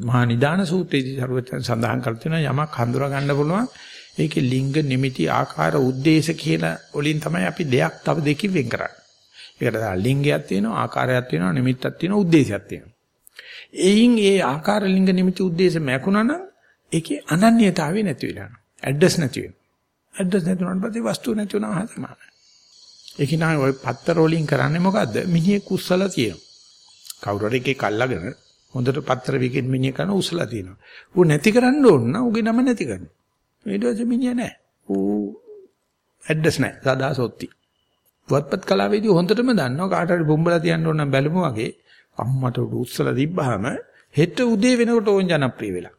මහා නිදාන සූත්‍රයේදී සරුවචන සඳහන් කර තියෙනවා යමක් හඳුනා ගන්න පුළුවන්. ඒකේ ලිංග නිමිති ආකාර උද්දේශ කියලා වලින් තමයි අපි දෙයක් තව දෙකකින් වෙන් කරන්නේ. ඒකට ලිංගයක් තියෙනවා ආකාරයක් තියෙනවා නිමිත්තක් තියෙනවා උද්දේශයක් තියෙනවා. එයින් ඒ ආකාර ලිංග නිමිති උද්දේශ මැකුණා නම් ඒකේ අනන්‍යතාවය නැති වෙලා යනවා. ඇඩ්‍රස් නැති වෙනවා. ඇඩ්‍රස් නැති වුණාට පස්සේ වස්තුව නැති වුණා තමයි. ඒක නයි ඔය පත්තර වලින් කරන්නේ මොකද්ද? මිනිහෙක් උස්සලා තියෙනවා. කවුරු හරි එකේ කල්ලාගෙන හොඳට පත්තර විකෙත් මිනිහ කරන උස්සලා තියෙනවා. ඌ නැති කරන්න ඕන නම් ඌගේ නම නැති කරනවා. ඊට පස්සේ මිනිහා නැහැ. ඌ ඇඩ්‍රස් නැහැ. සදා සොත්ති. පුවත්පත් කලාවේදී හොඳටම දන්නවා කාට හරි බොම්බලා තියන්න ඕන නම් බැලුම වගේ අම්මට උස්සලා තිබ්බහම හෙට උදේ වෙනකොට ඕන් ජනප්‍රිය වෙලා.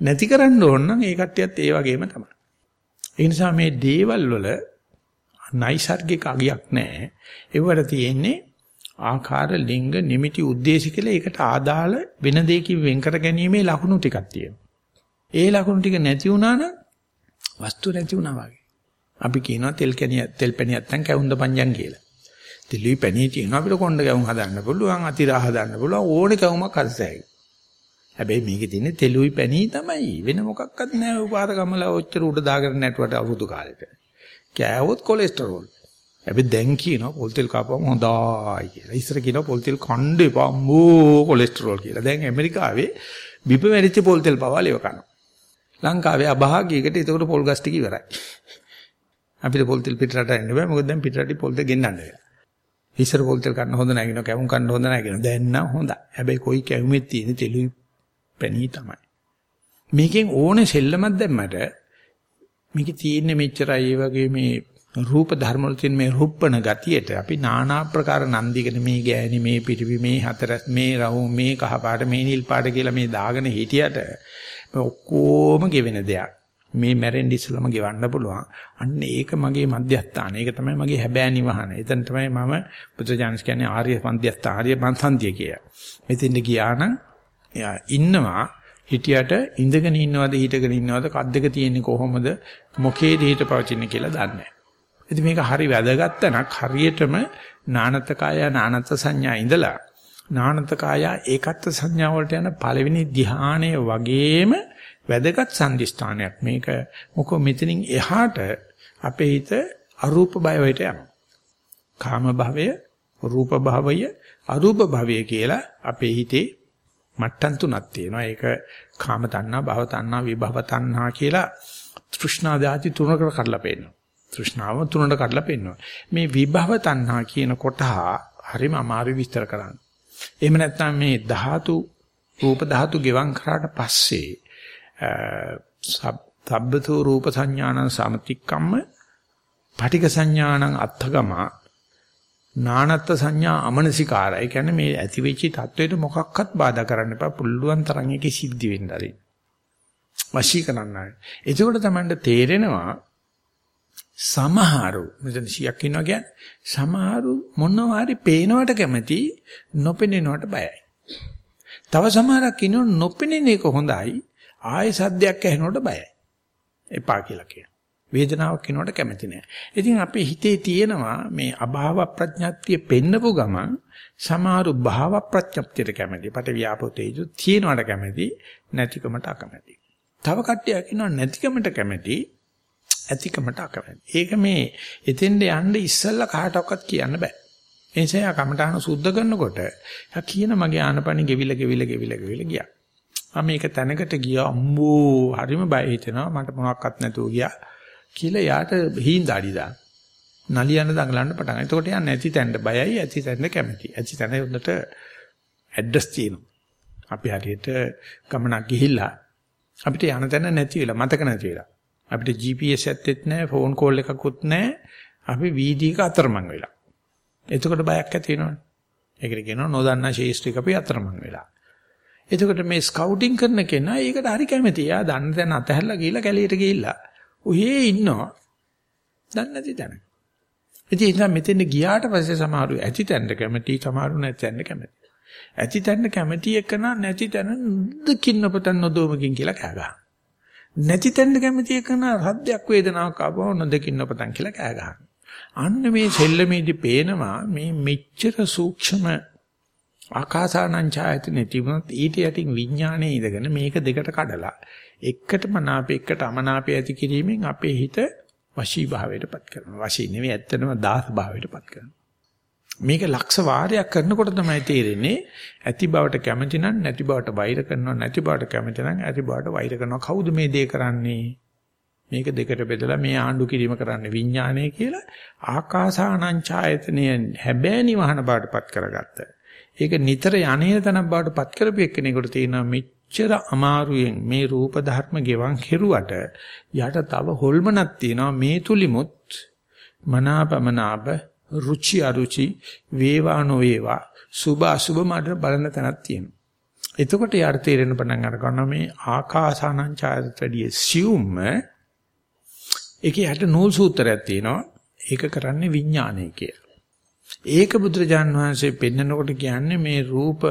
නැති කරන්න ඕන නම් ඒ කට්ටියත් ඒ වගේම තමයි. ඒ නිසා මේ දේවල් වල නයිසර්ගික අගයක් නැහැ. ඒවට තියෙන්නේ ආකාර ලිංග නිමිති ಉದ್ದೇಶ කියලා ඒකට ආදාළ වෙන දෙයකින් වෙන් කර ගැනීමේ ලකුණු ටිකක් තියෙනවා. ඒ ලකුණු ටික නැති වුණා නම් වස්තු නැති වුණා වගේ. අපි කියනවා තෙල් කැණිය තෙල් පැණියක් නැත්නම් කැවුම්ද පංජන් කියලා. තෙලුයි පැණිය තියෙනවා අපිට කොණ්ඩ කැවුම් හදන්න පුළුවන් අතිරා හදන්න පුළුවන් ඕනේ කැවුමක් හදසයි. හැබැයි මේකේ තියෙන්නේ තෙලුයි පැණියි තමයි වෙන මොකක්වත් නැහැ උපාර ගමලා ඔච්චර උඩ දාගෙන නැටුවට අවුරුදු කාලෙට. කෑවොත් කොලෙස්ටරෝල්. හැබැයි දැන් කියනවා පොල් තෙල් කාපුවම හොඳයි කියලා. ඉස්සර කියනවා පොල් තෙල් කන්න එපා අම්මෝ කොලෙස්ටරෝල් කියලා. දැන් ඇමරිකාවේ බිප මැරිච්ච පොල් තෙල් පවා ලෙව කනවා. ලංකාවේ අභාග්‍යයකට ඒකට පොල් ගස් ටික ඉවරයි. අපිට පොල් තෙල් පිටරට එන්න බෑ මොකද දැන් පිටරටි පොල් තෙල් ගෙන්නන්න වෙලා. ඉස්සර පොල් තෙල් කන්න හොඳ නැහැ කියනවා කැවුම් කන්න හොඳ නැහැ කියනවා. දැන් නම් හොඳයි. හැබැයි කොයි කැවුමෙත් තියෙන තෙලුයි පැණී තමයි. මේකෙන් ඕනේ සෙල්ලමක් දැම්මට මේකේ තියෙන්නේ මෙච්චරයි ඒ වගේ මේ රූප ධර්ම වල තියෙන මේ රුප්පණ ගතියට අපි নানা ආකාර නන්දිගෙන මේ ගෑණි මේ පිටිවි මේ හතරස් මේ රවු මේ කහ පාට මේ නිල් පාට කියලා මේ දාගෙන හිටියට මේ ඔක්කොම ගෙවෙන දෙයක්. මේ මැරෙන්න ඉස්සලම ගෙවන්න පුළුවන්. අන්න ඒක මගේ මධ්‍යස්ථාන. ඒක තමයි මගේ හැබෑ නිවහන. එතන තමයි මම බුදුජානස් කියන්නේ ආර්ය මධ්‍යස්ථාන ආර්ය පන්සන්තිය කිය. මෙතෙන්ද ගියා නම් එයා ඉන්නවා හිටියට ඉඳගෙන ඉන්නවද හිටගෙන ඉන්නවද කද්දක තියෙන්නේ කොහොමද මොකේද හිත පවතින්නේ කියලා දන්නේ නැහැ. ඉතින් මේක හරි වැදගත් තැනක් හරියටම නානතකාය නානත සංඥා ඉඳලා නානතකාය ඒකත් සංඥා වලට යන පළවෙනි ධ්‍යානය වගේම වැදගත් සම්දිස්ථානයක් මේක මොකෝ මෙතනින් එහාට අපේ හිත අරූප බය වලට යනවා. කාම භවය, රූප භවය, අරූප භවය කියලා අපේ හිතේ මට්ටම් තුනක් තියෙනවා. ඒක කාම තණ්හා, භව තණ්හා, විභව තණ්හා කියලා තෘෂ්ණා දාති තුනකට කඩලා පෙන්නනවා. තෘෂ්ණාව තුනකට කඩලා පෙන්නනවා. මේ විභව තණ්හා කියන කොටහ හරිම අමාරු විස්තර කරන්න. එහෙම නැත්නම් මේ ධාතු රූප ධාතු ගෙවම් කරාට පස්සේ සබ්බතෝ රූප සංඥානං සමතික්කම්ම පටික සංඥානං අත්ථගම නානත් සංඥා අමනසිකාරය. ඒ කියන්නේ මේ ඇති වෙච්ච தത്വෙට මොකක්වත් බාධා කරන්න එපා. පුළුවන් තරම් එකේ සිද්ධි වෙන්න ඇති. වශී කරන්නයි. එතකොට තමයි තේරෙනවා සමහරු මෙතන 100ක් ඉන්නවා කියන්නේ සමහරු මොනවා හරි පේනවට කැමති නොපෙනෙනවට බයයි. තව සමහරක් ඉන්නව නොපෙනෙන එක හොඳයි ආයෙ සද්දයක් ඇහෙනකොට බයයි. එපා කියලා කියනවා. වේදනාවක් එනකොට කැමති නෑ. ඉතින් අපේ හිතේ තියෙනවා මේ අභාව ප්‍රඥාත්තිය පෙන්නපු ගමන් සමහරු භාව ප්‍රඥප්තියට කැමති. පට ව්‍යාපෝතේජු තියෙනවට කැමති නැතිකමට අකමැති. තව කට්ටියක් ඉන්නවා නැතිකමට කැමති ඇතිකමට අකමැති. ඒක මේ එතෙන්ද යන්න ඉස්සෙල්ලා කාටවත් කියන්න බෑ. ඒ නිසා කමඨාන සුද්ධ කරනකොට කියන මගේ ආනපනි ගෙවිල ගෙවිල ගෙවිල ගෙවිල ගියා. මම මේක තැනකට ගියා අම්බෝ හරිම බය හිතෙනවා මට මොනවත් නැතුව ගියා කියලා යාට හීන් දාඩි දාන. නලියන දඟලන්න පටන් ගන්නවා. එතකොට යා නැති තැනට බයයි ඇති තැනට කැමති. ඇති තැන හොඳට ඇඩ්‍රස් තියෙනවා. අපි හරියට ගමනක් ගිහිල්ලා අපිට යන තැන නැති වෙලා මතක නැති වෙලා. අපිට GPS ඇත්තෙත් නැහැ, ෆෝන් කෝල් එකකුත් නැහැ. අපි වීදික අතරමං වෙලා. එතකොට බයක් ඇති වෙනවනේ. ඒකට කියනවා නොදන්නා ශේෂ්ත්‍රික අපි අතරමං වෙලා. එතකොට මේ ස්කවුටින් කරන කෙනා ඒකට හරි කැමතියි. යා දන්න තැන අතහැරලා ගිහිල්ලා කැලියට ගිහිල්ලා ඔහේ ඉන්නවා. දන්නේ නැති තැන. ඉතින් ඒ නිසා මෙතෙන් ගියාට පස්සේ සමහරු ඇති තැනට කැමති, සමහරු නැති තැනට කැමති. ඇති තැනට කැමති එකන නැති තැන දුකින් නොපතන් නොදොමකින් කියලා කෑ ගහනවා. නැති තැනට කැමති එකන රද්දයක් වේදනාවක් ආවම නොදකින් නොපතන් කියලා කෑ ගහනවා. අන්න මේ සෙල්ලමේදී පේනවා මේ මෙච්චර සූක්ෂම ආකාසානං ඡායතනෙ තිබුණත් ඊට යටින් විඥානයේ ඉඳගෙන මේක දෙකට කඩලා එකට මනාපේ එකට අමනාපේ ඇති කිරීමෙන් අපේ හිත වශී භාවයටපත් කරනවා. වශී නෙවෙයි ඇත්තටම දාස භාවයටපත් කරනවා. මේක ලක්ෂ වාරයක් කරනකොට තමයි තේරෙන්නේ ඇති බවට කැමති නම් නැති බවට වෛර කරනවා නැති බවට කැමති නම් ඇති බවට වෛර කරනවා. කවුද මේ දේ කරන්නේ? මේක දෙකට බෙදලා මේ ආණ්ඩු කිරීම කරන්න විඥානය කියලා ආකාසානංචායතනය හැබෑ නිවහන බාටපත් කරගත්ත. ඒක නිතර යන්නේ තනක් බාටපත් කරපු එක්කෙනෙකුට තියෙනවා මෙච්චර අමාරුවෙන් මේ රූප ධර්ම ගෙවන් කෙරුවට යට තව හොල්මනක් තියෙනවා මේ තුලිමුත් මනාපමනාප රුචි අරුචි වේවා නොවේවා සුභ අසුභ මඩ බලන තැනක් තියෙනවා. එතකොට යාර තේරෙන පටන් අර ගන්නවා මේ ආකාසානං ඡායතඩිය සියුම්ම ඒකේ යට නූල් සූත්‍රයක් තියෙනවා. ඒක කරන්නේ විඥානය කියලා. ඒක බුදුරජාන් වහන්සේ පෙන්නකොට කියන්නේ මේ රූප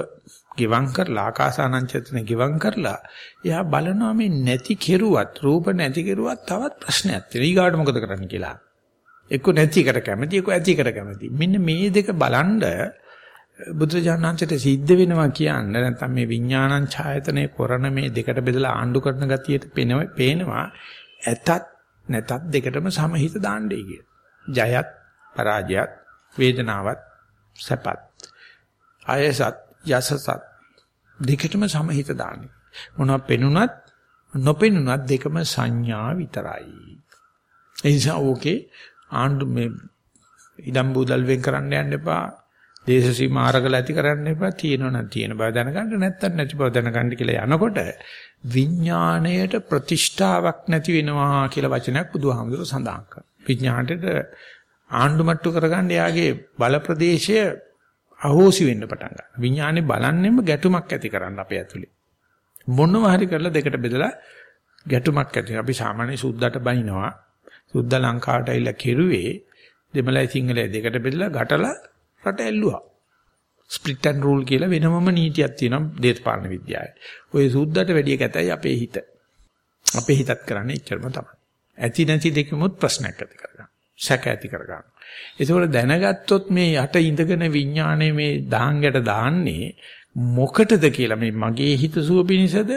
ගිවං කරලා ආකාසානංචතන ගිවං කරලා එයා බලනවා මේ නැති කෙරුවත් රූප නැති කෙරුවත් තවත් ප්‍රශ්නයක් තියෙනවා. ඊගාට මොකද කරන්න කියලා. එක්ක නැතිකට කැමති එක්ක ඇතිකට කැමති. මෙන්න මේ දෙක බලන්ඩ බුදුරජාණන්සේට සිද්ධ වෙනවා කියන්නේ නැත්නම් මේ විඥානං ඡායතනේ කරන මේ දෙකට බෙදලා ආණ්ඩු කරන ගතියට පේනවා ඇතත් නැතත් දෙකටම සමහිත දාන්නයි කිය. ජයත් පරාජයත් වේදනාවත් සැපත් ආයසත් යසසත් දෙකටම සමහිත දාන්නේ. මොනවා පෙනුනත් නොපෙනුනත් දෙකම සංඥා විතරයි. ඒ නිසා ඕකේ ආණ්ඩු මේ ඉදම් බුදල් වෙන් කරන්න යන්න එපා. දේශ සීමා ආරකල ඇති කරන්න එපා. තියෙනවා තියෙන බව දැනගන්න නැත්තම් නැති බව දැනගන්න කියලා යනකොට විඥාණයට ප්‍රතිෂ්ඨාවක් නැති වෙනවා කියලා වචනයක් බුදුහාමුදුරුවෝ සඳහන් කරනවා. විඥාණයට ආණ්ඩු මට්ටු කරගන්න යාගේ බල ප්‍රදේශය අහෝසි වෙන්න පටන් ගන්නවා. විඥානේ බලන්නෙම ගැටුමක් ඇති කරන්න අපේ ඇතුලේ. මොනවා හරි කරලා දෙකට බෙදලා ගැටුමක් ඇති. අපි සාමාන්‍ය සුද්දට බනිනවා. සුද්ද ලංකාවට ඇවිල්ලා කෙරුවේ දෙමළයි සිංහලයි දෙකට බෙදලා ගැටලා රට ඇල්ලුවා. ස්ප්ලිට් ඇන්ඩ් රූල් කියලා වෙනමම නීතියක් තියෙනවා දේශපාලන විද්‍යාවේ. ওই සුද්දට වැඩි කැතයි අපේ හිත. අපේ හිතත් කරන්නේ එච්චරම තමයි. ඇති නැති දෙකමුත් ප්‍රශ්නයක් ඇති කරගන්න. සැක ඇති කරගන්න. ඒකෝල දැනගත්තොත් මේ යට ඉඳගෙන විඥාණය මේ දහංගට දාන්නේ මොකටද කියලා මේ මගේ හිත සුව පිණිසද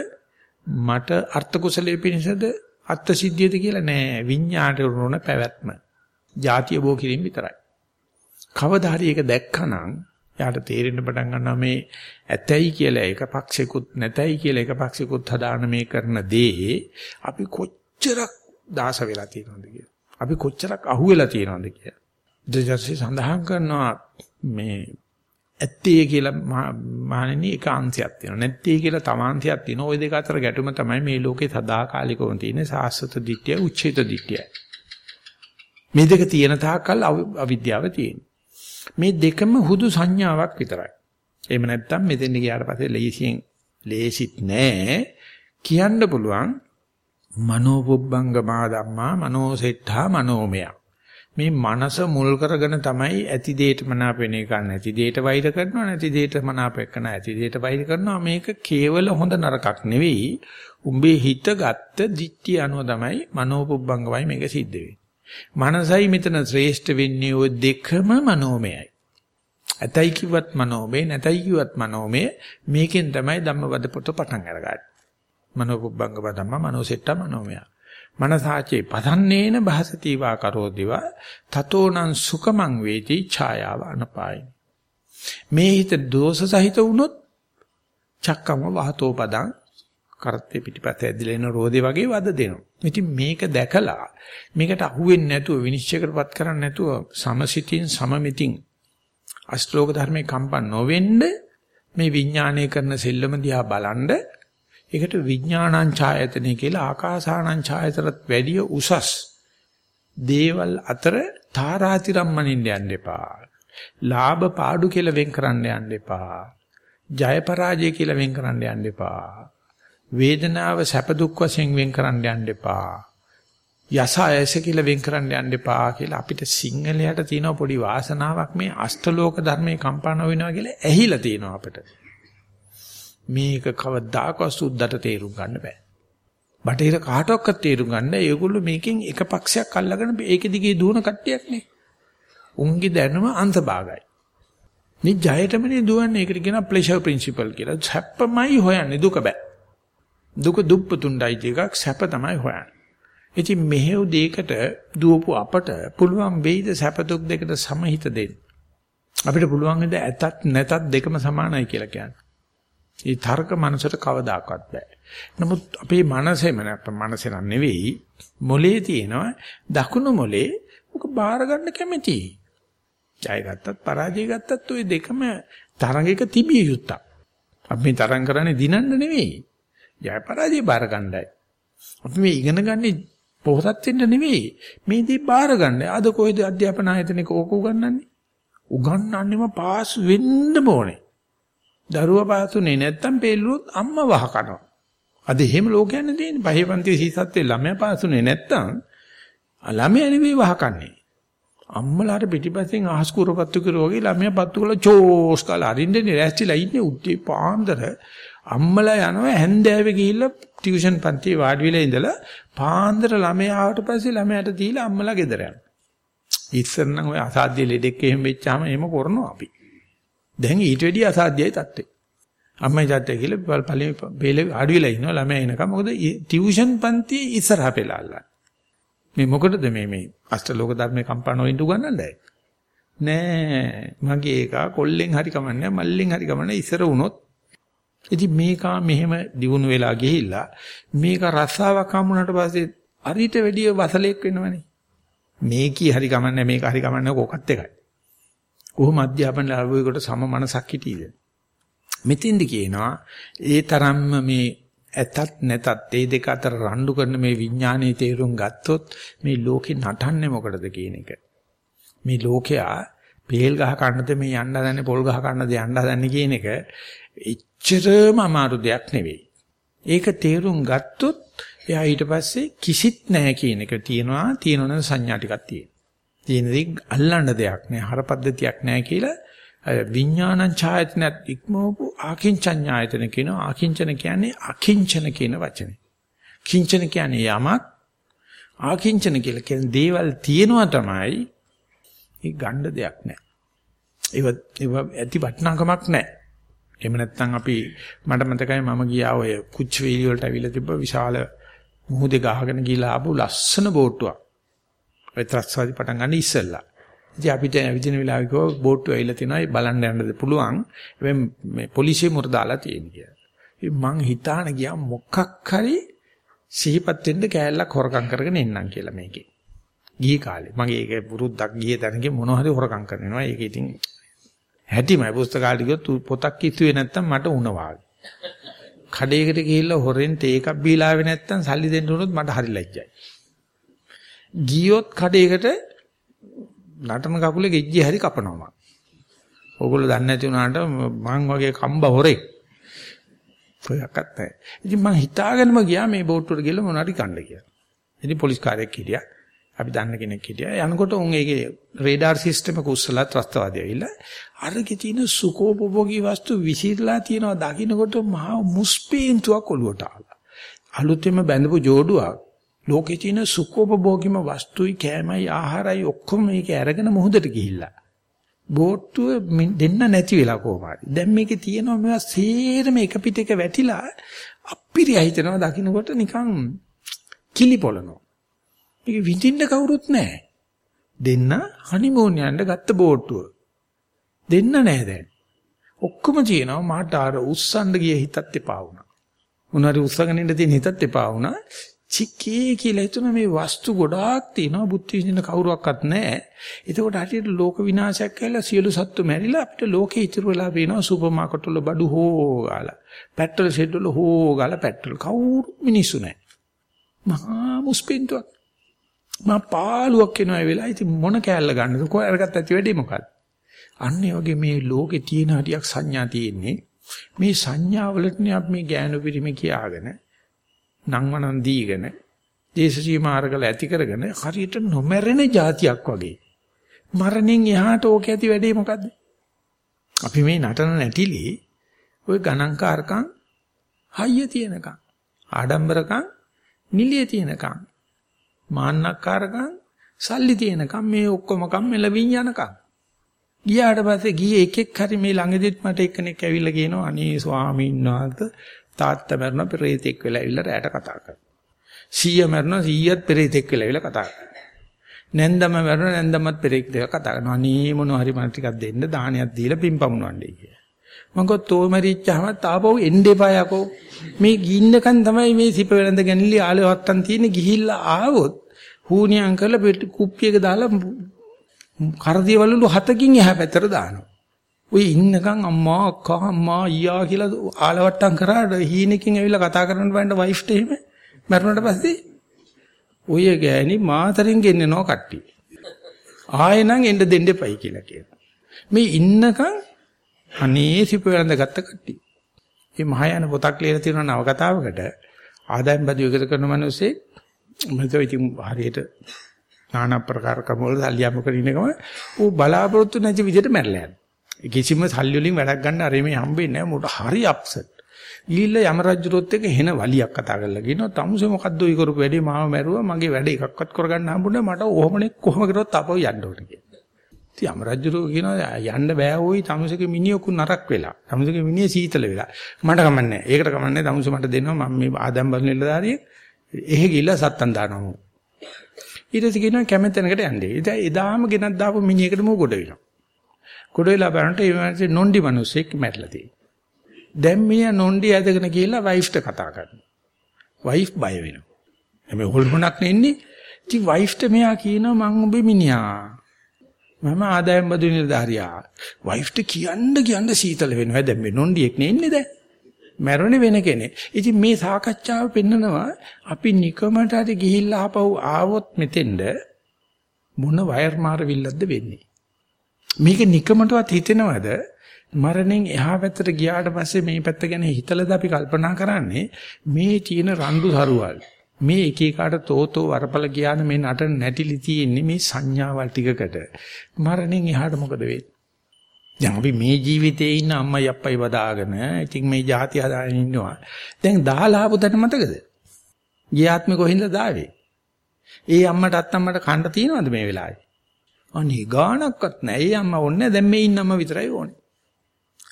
මට අර්ථ කුසලයේ පිණිසද අත්ත්‍ය සිද්ධියද කියලා නෑ විඤ්ඤාණයට උරුණ පැවැත්ම. ಜಾතිය බෝ කිරීම විතරයි. කවදා හරි ඒක දැක්කනම් යාට තේරෙන්න පටන් ගන්නවා මේ ඇතයි කියලා එක පක්ෂිකුත් නැතයි කියලා එක පක්ෂිකුත් හදාන මේ කරන දේ අපි කොච්චරක් දාස වෙලා තියෙනවද කියලා. අපි කොච්චරක් අහුවෙලා තියෙනවද කියලා. දෙජස්සේ සඳහන් කරනවා මේ ඇත්තේ කියලා මහණෙනි එක අංශයක් තියෙනවා. නැත්තේ කියලා තව අංශයක් තියෙනවා. ওই දෙක අතර ගැටුම තමයි මේ ලෝකේ සදාකාලිකවම තියෙන සාස්වත දිට්ඨිය, උච්ඡේද දිට්ඨිය. මේ දෙක තියෙන තාක්කල් අවිද්‍යාව තියෙනවා. මේ දෙකම හුදු සංඥාවක් විතරයි. එහෙම නැත්නම් මෙතෙන් ගියාට පස්සේ ලේසියෙන් ලේසිත් නෑ කියන්න පුළුවන් මනෝපුබ්බංගමා ධම්මා මනෝසෙට්ඨා මනෝමය. මේ මනස මුල් කරගෙන තමයි ඇති දෙයට මනාප වෙන එක නැති දෙයට වෛර කරනවා නැති දෙයට මනාප එක්ක නැති දෙයට වෛර කරනවා මේක කේවල හොඳ නරකක් නෙවෙයි. උඹේ හිත ගත්ත දිට්ඨිය අනුව තමයි මනෝපුබ්බංගමයි මේක සිද්ධ වෙන්නේ. මනසයි මෙතන ශ්‍රේෂ්ඨ වෙන්නේ ওই දෙකම මනෝමයයි. ඇතයි කිව්වත් මනෝමය නැතයි කිව්වත් මනෝමය. මේකෙන් තමයි ධම්මපද පොත පටන් අරගන්නේ. මනෝපුබ්බංගම ධම්ම මනෝසෙට්ට මනෝමය. මනසාචේ පතන්නේන භාසතිවා කරෝදිවා තතෝනං සුකමං වේති ඡායාව අනපායි මේ හිත දෝෂ සහිත වුණොත් චක්කම වහතෝ පදං කරත්තේ පිටිපස්ස ඇදලා එන රෝදේ වගේ වද දෙනවා. ඉතින් මේක දැකලා මේකට අහුවෙන්නේ නැතුව විනිශ්චය කරපත් කරන්නේ නැතුව සමසිතින් සමමිතින් අෂ්ටෝක ධර්මේ කම්පා නොවෙන්න මේ විඥානය කරන සෙල්ලම දිහා බලනද ඒකට විඥානං ඡායතනෙ කියලා ආකාසානං ඡායතරත් වැඩිය උසස් දේවල් අතර තාරාතිරම්මනින්න යන්න එපා. ලාභ පාඩු කියලා වෙන් කරන්න යන්න එපා. ජය පරාජය කියලා වෙන් කරන්න යන්න එපා. වේදනාව සැප දුක් වශයෙන් වෙන් කරන්න යන්න එපා. යස අයස කියලා වෙන් කරන්න යන්න එපා කියලා අපිට සිංහලයට තියෙන පොඩි වාසනාවක් මේ අෂ්ටලෝක ධර්මයේ කම්පන වෙනවා කියලා ඇහිලා තියෙනවා අපිට. මේක කවදාකවත් සුද්දට තේරුම් ගන්න බෑ. බටහිර කාටවත් තේරුම් ගන්න ඒගොල්ලෝ මේකෙන් එක පක්ෂයක් අල්ලගෙන ඒකෙ දිගේ දුවන කට්ටියක් නේ. උන්ගේ දැනුම අන්තභාගයි. මේ ජයටමනේ දුවන්නේ ඒකට කියන ප්ලෙෂර් ප්‍රින්සිපල් කියලා. සැපමයි හොයන්නේ දුක බෑ. දුක දුප්පතුණ්ඩයි එකක් සැප තමයි හොයන්නේ. ඉතින් මෙහෙව් දෙයකට දුවපු අපට පුළුවන් වෙයිද සැප දුක් දෙකට සමහිත දෙන්න. අපිට පුළුවන් වෙද ඇතත් නැතත් දෙකම සමානයි කියලා කියන්නේ. ඒ තර්ක මනසට කවදාකවත් බෑ. නමුත් අපේ මනසෙම මනසේ නෙවෙයි මොලේ තියෙනවා දකුණු මොලේ ඔක බාර ගන්න කැමැති. ජය ගත්තත් පරාජය ගත්තත් ওই දෙකම තරඟයක තිබිය යුත්තක්. අපි මේ තරඟ කරන්නේ දිනන්න නෙවෙයි. ජය පරාජය බාර ගන්නයි. අපි මේ ඉගෙන ගන්නේ පොහසත් වෙන්න නෙවෙයි. මේ දේ බාර ගන්න. අද කොයිද අධ්‍යාපන ආයතනයක ඕක උගන්වන්නේ? උගන්වන්නෙම පාස් වෙන්න ඕනේ. දරුවා පාසුනේ නැත්තම් පෙළුවොත් අම්මා වහ කනවා. අද එහෙම ලෝකයන් දෙන්නේ. පහේ පන්තියේ සීසත්වේ ළමයා පාසුනේ නැත්තම් ළමයා නෙවෙයි වහකන්නේ. අම්මලාට පිටිපස්සෙන් අහස් කුරපත්තු කරුවා වගේ ළමයා පත්තු කරලා චෝස් කාලා අරින්නේ රැස්තිලා ඉන්නේ උත්තේ පාන්දර අම්මලා යනවා හැන්දෑවේ ගිහිල්ලා ටියුෂන් පන්තියේ වාඩි වෙලා ඉඳලා පාන්දර ළමයා ආවට පස්සේ ළමයාට දීලා අම්මලා ගෙදර යනවා. ඉස්සර නම් ඔය අසාධ්‍ය ලෙඩෙක් එහෙම වෙච්චාම එහෙම කරනවා අපි. දැන් ඊට වැඩිය අසාධ්‍යයි තත්ත්වය. අම්මයි තාත්තයි කියලා පළි බේලේ ආඩි වෙලා ඉන්නවා ළමයා එනකම් මොකද ටියුෂන් පන්තියේ ඉස්සරහ පෙළාල්ලා. මේ මොකටද මේ මේ අෂ්ටලෝක ධර්මේ කම්පා නොවෙන්න උගන්වන්නයි. නෑ මගේ එක කොල්ලෙන් හරි කමන්නේ මල්ලෙන් හරි කමන්නේ ඉස්සර වුණොත් ඉතින් මේකා මෙහෙම දිනු වෙලා ගිහිල්ලා මේක රස්සාවක් හම්බුනට පස්සේ අරිට වැඩිය වසලෙක් වෙනවනේ. මේකී හරි කමන්නේ මේක හරි කමන්නේ කොකත් එකයි. කොහොම අධ්‍යාපන ලාභයකට සම මනසක් හිටීද? මෙතින්ද කියනවා ඒ තරම්ම මේ ඇතත් නැතත් ඒ දෙක අතර රණ්ඩු කරන මේ විඥානයේ තේරුම් ගත්තොත් මේ ලෝකේ නටන්නේ මොකටද කියන එක. මේ ලෝකයා පේල් ගහ කන්නද මේ යන්න හදන්නේ පොල් ගහ කන්නද යන්න හදන්නේ කියන එක එච්චරම අමාරු දෙයක් නෙවෙයි. ඒක තේරුම් ගත්තොත් එයා ඊට පස්සේ කිසිත් නැහැ කියන එක තියනවා තියෙනවනේ සංඥා ටිකක් තියෙනවා. තියෙන දේ අල්ලන්න දෙයක් නෑ හරපද්ධතියක් නෑ කියලා විඥානං ඡායතනත් ඉක්මවපු ආකින්චඤ්ඤායතන කියන ආකින්චන කියන්නේ අකින්චන කියන වචනේ. කිංචන කියන්නේ යමක් ආකින්චන කියලා කියන දේවල් තියෙනවා තමයි ඒ ගන්න දෙයක් නෑ. ඒව ඒව ඇති වටිනාකමක් නෑ. එහෙම නැත්නම් අපි මට මතකයි මම ගියා ඔය කුච්චවේලි වලට අවිලා තිබ්බ විශාල මුහුදේ ගහගෙන ගිහලා ආපු ලස්සන බෝට්ටුවක්. ඔය ත්‍රස්වාදි පටන් ගන්න ඉස්සෙල්ලා. ඉතින් අපිට විදින වෙලාවක බෝට්ටුව ඇවිල්ලා තිනවා ඒ බලන්න යන්නද පුළුවන්. හැබැයි මේ පොලිසිය මුර දාලා තියෙන කියලා. මං හිතාන ගියා මොකක් හරි සිහිපත් වෙන්න කෑල්ලක් හොරකම් කරගෙන එන්නම් කියලා මේකේ. ගිහි කාලේ මගේ ඒක පුරුද්දක් ගියේ තැනක මොනවා හරි හොරකම් කරනවා. ඒක ඉතින් හැටිමයි පුස්තකාලේ ගියොත් පොතක් කිතුවේ නැත්තම් මට උණ වාගේ. කඩේකට ගිහිල්ලා හොරෙන් තේ එකක් බීලාවේ නැත්තම් සල්ලි දෙන්න උනොත් මට හරි ලැජ්ජයි. ගියොත් කඩේකට නටන කකුලේ ගෙජ්ජි හරි කපනවා මම. ඕගොල්ලෝ දන්නේ නැති වුණාට මං වගේ කම්බ හොරෙක්. කොයක්වත් නැහැ. ඉතින් මං හිතාගෙනම ගියා මේ බෝට්ටුවට ගිහලා මොනවාරි කන්න කියලා. ඉතින් පොලිස් කාර්යයක් හිටියා. අපි දන්න කෙනෙක් හිටියා. යනකොට උන් ඒකේ රේඩාර් සිස්ටම් එක උස්සලා ත්‍රස්තවාදී ඇවිල්ලා අරකේ තියෙන සුකෝපභෝගී වස්තු විසිරලා තියෙනවා දකින්නකොට මහා මුස්පීන්තුවක් ඔලුවට ආවා. අලුතෙම බැඳපු ජෝඩුවක් ලෝකේ තියෙන සුඛෝපභෝගීම වස්තුයි කෑමයි ආහාරයි ඔක්කොම මේක අරගෙන මොහොතට ගිහිල්ලා. බෝට්ටුව දෙන්න නැති වෙලා කොහොමද? දැන් මේකේ තියෙනවා මේවා සේරම එක පිට එක වැටිලා අපිරිය හිතනවා දකින්නකොට නිකන් කිලි පොළනවා. මේක විඳින්න කවුරුත් නැහැ. දෙන්න හනිමූන් යන්න ගත්ත බෝට්ටුව. දෙන්න නැහැ දැන්. ඔක්කොම කියනවා මාට අර උස්සන්න ගිය හිතත් එපා වුණා. උනාරි උස්සගෙන ඉන්න තියෙන හිතත් එපා වුණා. චිකේ කියලා හිතන මේ වස්තු ගොඩාක් තියෙනවා බුද්ධ විදින කවුරුවක්වත් නැහැ. එතකොට හරියට ලෝක විනාශයක් කියලා සියලු සත්තු මැරිලා අපිට ලෝකේ ඉතුරු වෙලා පේනවා සුපර් මාකට් වල බඩු හොගාලා. පෙට්‍රල් ෂෙඩ් වල හොගාලා පෙට්‍රල් කවුරු මිනිස්සු නැහැ. මහා මුස්පින්තුවක්. මා පාළුවක් වෙනවා ඒ වෙලාව. ඉතින් මොන කෑල්ල ගන්නද? කොහේ අරගත්ත ඇති වැඩි මොකක්ද? අන්න ඒ වගේ මේ ලෝකේ තියෙන හරියක් සංඥා තියෙන්නේ. මේ සංඥාවලටනේ අපි මේ ගෑනු පිරිමි කියාගෙන නංවනන් දීගෙන දේශ සීමා අරගල ඇති කරගෙන හරියට නොමැරෙන જાතියක් වගේ. මරණයෙන් එහාට ඕක ඇති වැඩේ මොකද්ද? අපි මේ නටන නැටිලි ওই ගණන්කාරකම් හයිය තියෙනකම් ආඩම්බරකම් නිලිය තියෙනකම් මාන්නක්කාරකම් සල්ලි තියෙනකම් මේ ඔක්කොම කම් මෙලවින් යනකම් ගියාට පස්සේ ගියේ එකෙක් හරි මේ ළඟදිත් මට එක්කෙනෙක් ඇවිල්ලා කියනවා අනේ ස්වාමීන් වහන්සේ තාත්තා මැරුණා පෙරේතෙක් වෙලා ඇවිල්ලා රැයට කතා කරනවා. සීයා මැරුණා සීයත් පෙරේතෙක් වෙලා ඇවිල්ලා කතා කරනවා. නැන්දම මැරුණා නැන්දමත් පෙරේතෙක් දෙක කතා කරනවා. අනේ මොනවා හරි මට ටිකක් දෙන්න දානයක් දීලා පින් පමුණවන්නේ කියලා. මම කිව්වා තෝ මරිච්චාම තාපෝ එන්න එපා යකෝ. මේ ගින්නකන් තමයි මේ සිප වෙනඳ ගැනලි ආලවත්තන් තියෙන්නේ ගිහිල්ලා ආවොත් හූනියම් කරලා පෙට්ටි කුප්පියක දාලා කරදියවලු හතකින් එහා පැත්තට දානවා. ඔය ඉන්නකන් අම්මා අක්කා අම්මා අයියා කියලා ආලවට්ටම් කරාට හීනකින් ඇවිල්ලා කතා කරන්න බෑන්ට වයිෆ්ට එහෙම මරුණට පස්සේ ඔය ගෑණි මාතරින් ගෙන්නනවා කට්ටිය. ආයෙනම් එන්න දෙන්න එපයි කියලා කියනවා. මේ ඉන්නකන් අනේ සිප වෙනඳ ගත්ත කට්ටිය. මේ මහායාන පොතක් ලියලා තියෙන නවකතාවකට ආදායම් බදු එකතු කරන මිනිස්සේ මම ඉතින් හරියට নানা ප්‍රකාර කමවල සල්ලියම කරගෙන ඉනකම ඌ බලාපොරොත්තු නැති විදිහට මැරලා යනවා. කිසිම සල්ලි වලින් වැඩක් ගන්න අර මේ හම්බෙන්නේ නැහැ මොකට හරි අප්සෙට්. ඊළ යම රජුරොත් එක්ක හෙන වලියක් කතා කරලා කියනවා තමුසේ මොකද්ද ඔය කරපු වැඩේ මාව මැරුවා මගේ වැඩ එකක්වත් කරගන්න හම්බුනේ මට ඔහොමනේ කොහොම කරොත් අපව යන්න ඕනේ කියලා. ඉතින් යම රජුරෝ කියනවා යන්න බෑ ওই තමුසේගේ මිනිහකු නරක් වෙලා. තමුසේගේ මිනිහ සීතල වෙලා. මට කමන්නේ. ඒකට කමන්නේ තමුසේ මට දෙනවා මම මේ ආදම් බල නිලධාරියෙක්. එහෙ ගිහිල්ලා සත්තන් දානවා. ඊට පස්සේ කියනවා කැමැත්තැනකට යන්නේ. ඉතින් එදාම ගෙනත් දාපු මිනිහෙකට මෝ ගොඩ වෙනවා. ගොඩ වෙලා බලනට ඒ වගේ නොන්ඩි මිනිස්සෙක් මැරිලා තියෙනවා. දැන් මියා නොන්ඩි ඇදගෙන ගිහලා වයිෆ්ට කතා කරනවා. වයිෆ් බය වෙනවා. හැබැයි හොල්මනක් නෙන්නේ. ඉතින් වයිෆ්ට මෙයා කියනවා මං ඔබේ මිනිහා. මම ආදායම් බදු නිලධාරියා. වයිෆ්ට කියන්න කියන්න සීතල වෙනවා. දැන් මේ නොන්ඩියෙක් නෙන්නේ දැන්. මැරුණේ වෙන කෙනෙක්. ඉතින් මේ සාකච්ඡාව පෙන්නනවා අපි නිකමට හරි ගිහිල්ලා ආපහු ආවොත් මෙතෙන්ද මොන වයර් මාර විල්ලක්ද වෙන්නේ. මේක නිකමටවත් හිතෙනවද? මරණයෙන් එහා පැත්තට ගියාට පස්සේ මේ පැත්ත ගැන හිතලද අපි කල්පනා කරන්නේ? මේ තියෙන රණ්ඩු සරුවල් මේ එක එකාට තෝතෝ වරපල කියන මේ නටන නැටිලි තියෙන්නේ මේ සංඥාවල් ටිකකට. මරණයෙන් එහාට මොකද වෙන්නේ? දැන් අපි මේ ජීවිතේ ඉන්න අම්මයි අප්පයි වදාගෙන ඉතින් මේ જાති හදාගෙන ඉන්නවා. දැන් දහලා ආපු තැන මතකද? ගිය ආත්මේ කොහින්ද දාවේ? ඒ අම්මට අත්තම්මට කන්න තියනවද මේ වෙලාවේ? අනේ ගාණක්වත් නැහැ. ඒ අම්මා ඕනේ දැන් මේ ඉන්න අම්මා විතරයි ඕනේ.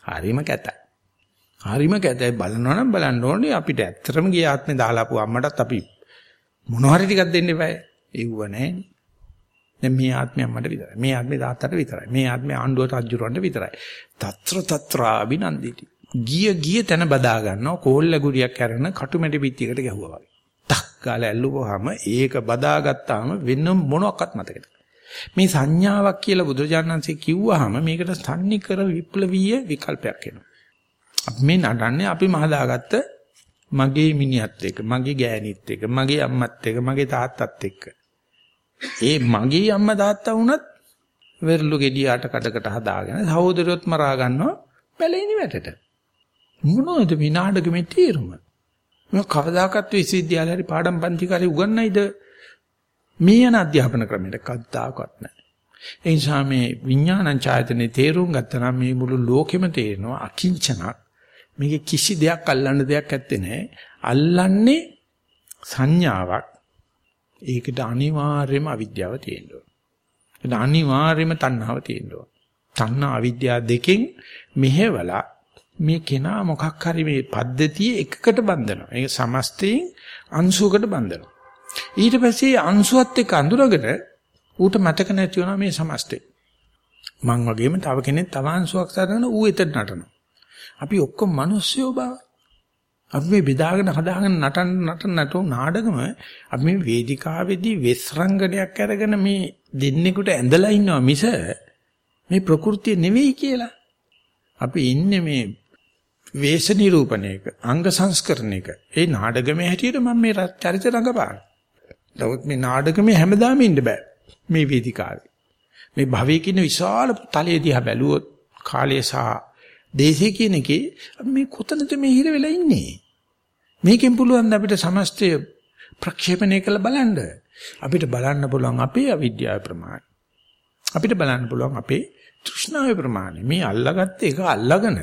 හරිම කැතයි. හරිම කැතයි බලනවා නම් බලන්න ඕනේ අපිට ඇත්තටම ගිය ආත්මේ දාලාපු අම්මටත් අපි මොනවා හරි ටිකක් දෙන්න එපායි. ඒව නැහැ. දැන් මේ ආත්මය අම්මට විතරයි. මේ ආත්මේ තාත්තට විතරයි. මේ ආත්මේ ආණ්ඩුවට රජුරවන්ට විතරයි. తත්‍ර తත්‍රා අභිනන්දිති. ගිය ගිය තැන බදා ගන්නවා කෝල්ල ගුරියක් කරන කටුමැටි පිටියකට ගැහුවා වගේ. 탁 ගාලා ඇල්ලුවාම ඒක බදාගත්තාම වෙන මොනක්වත් මතකද? මේ සංඥාවක් කියලා බුදුරජාණන්සේ කිව්වහම මේකට සම්නිකර විප්ලවීය විකල්පයක් එනවා. අපි මේ නඩන්නේ අපි මහදාගත්ත මගේ මිනිහත් එක්ක, මගේ ගෑණිත් එක්ක, මගේ අම්මත් එක්ක, මගේ තාත්තත් එක්ක. ඒ මගේ අම්මා තාත්තා වුණත් වෙරළු ගෙඩියට කඩකට හදාගෙන සහෝදරයොත් මරා ගන්නවා බැලේනි වැටට. මොනවද මේ නාඩගමේ තීරුම? මම කවදාකවත් විශ්වවිද්‍යාලේ හරි පාඩම් පන්ති කරේ උගන්වයිද මේ යන අධ්‍යාපන ක්‍රමයට කද්දාකවත් නැහැ. ඒ නිසා මේ විඥානං ඡායතනේ තේරුම් ගත්තා මේ මුළු ලෝකෙම තේරෙනවා අකිංචනක්. මේකේ කිසි දෙයක් අල්ලන්න දෙයක් ඇත්තේ නැහැ. අල්ලන්නේ සංඥාවක්. ඒකට අනිවාර්යයෙන්ම අවිද්‍යාව තියෙනවා. ඒක අනිවාර්යයෙන්ම තණ්හාව තියෙනවා. තණ්හා අවිද්‍යාව දෙකෙන් මෙහෙवला මේ කෙනා මොකක් හරි මේ පද්ධතිය එකකට බඳිනවා. ඒක සමස්තයෙන් අංශුවකට බඳිනවා. ඊට පස්සේ අංශුවත් එක්ක අඳුරගෙන ඌට මතක නැති වෙනවා මේ සමස්තේ. මං වගේම තව කෙනෙක් තව අංශුවක් සරගෙන ඌ එතන නටනවා. අපි ඔක්කොම මිනිස්සුયો බව. අපි මේ බෙදාගෙන හදාගෙන නටන නටන නටෝ නාඩගම අපි මේ වේදිකාවේදී වෙස්රංගනයක් අරගෙන මේ දෙන්නෙකුට ඇඳලා ඉන්නවා මිස මේ ප්‍රകൃතිය නෙවෙයි කියලා. අපි ඉන්නේ මේ වේශ නිරූපණයක අංග සංස්කරණයක. ඒ නාඩගමේ හැටියට මම මේ චරිත රඟපාන. නමුත් මේ නාඩගමේ හැමදාම ඉන්න බෑ. මේ වේදිකාවේ. මේ භවයේ කියන විශාල තලයේ දිහා බැලුවොත් කාලය සහ දේශය කියන එකේ මේ කොතනද මේ හිර වෙලා ඉන්නේ? මේකෙන් පුළුවන් අපිට සමස්තය ප්‍රක්ෂේපණය කළ බලන්න. අපිට බලන්න පුළුවන් අපේ අවිද්‍යාව ප්‍රමාණය. අපිට බලන්න පුළුවන් අපේ තෘෂ්ණාවේ ප්‍රමාණය. මේ අල්ලාගත්ත එක අල්ලාගෙන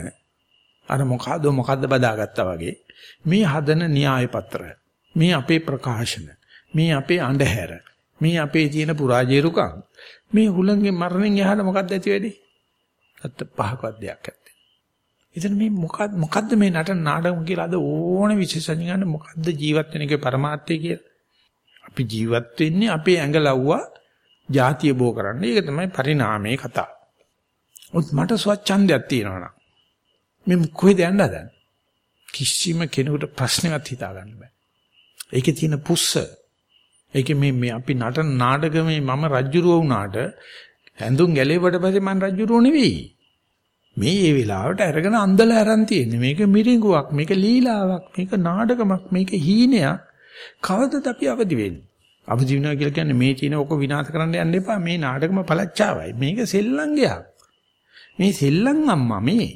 අර මොකද්ද මොකද්ද බදාගත්තා වගේ මේ හදන න්‍යාය පත්‍ර මේ අපේ ප්‍රකාශන මේ අපේ අඳුහැර. මේ අපේ තියෙන පුරාජේරුකම්. මේ හුලඟේ මරණයෙන් යහල මොකද්ද ඇති වෙන්නේ? අත්ත පහකවත් දෙයක් ඇත්තේ. ඉතින් මේ මොකද්ද මොකද්ද මේ නටන නාටකම කියලා අද ඕන විශේෂණ ගන්න මොකද්ද ජීවත් වෙන එකේ પરමාර්ථය කියලා. අපි ජීවත් වෙන්නේ අපේ ඇඟ ලව්වා ಜಾතිය බෝ කරන්න. ඒක තමයි පරිණාමයේ කතා. උත් මට ස්වච්ඡන්දයක් තියෙනවා නම් මම කොහෙද යන්න හදන්නේ? කිසිම කෙනෙකුට ප්‍රශ්නයක් හිතා ගන්න බෑ. ඒකේ තියෙන පුස්ස ඒකේ මේ මේ අපි නටන නාටකමේ මම රජ්ජුරුව වුණාට ඇඳුම් ගැලේවට පස්සේ මම රජ්ජුරුව නෙවෙයි. මේ ඒ වෙලාවට අරගෙන අන්දලා අරන් තියෙන්නේ. මේක මිරිඟුවක්, මේක ලීලාවක්, මේක නාටකමක්, මේක හීනයක්. කවදද අපි අවදි වෙන්නේ? අවදි වෙනවා කියලා කියන්නේ මේ තියෙන ඔක විනාශ කරන්න යන්න එපා. මේ නාටකම පළච්චාවයි. මේක සෙල්ලංගයක්. මේ සෙල්ලම් අම්මා මේ.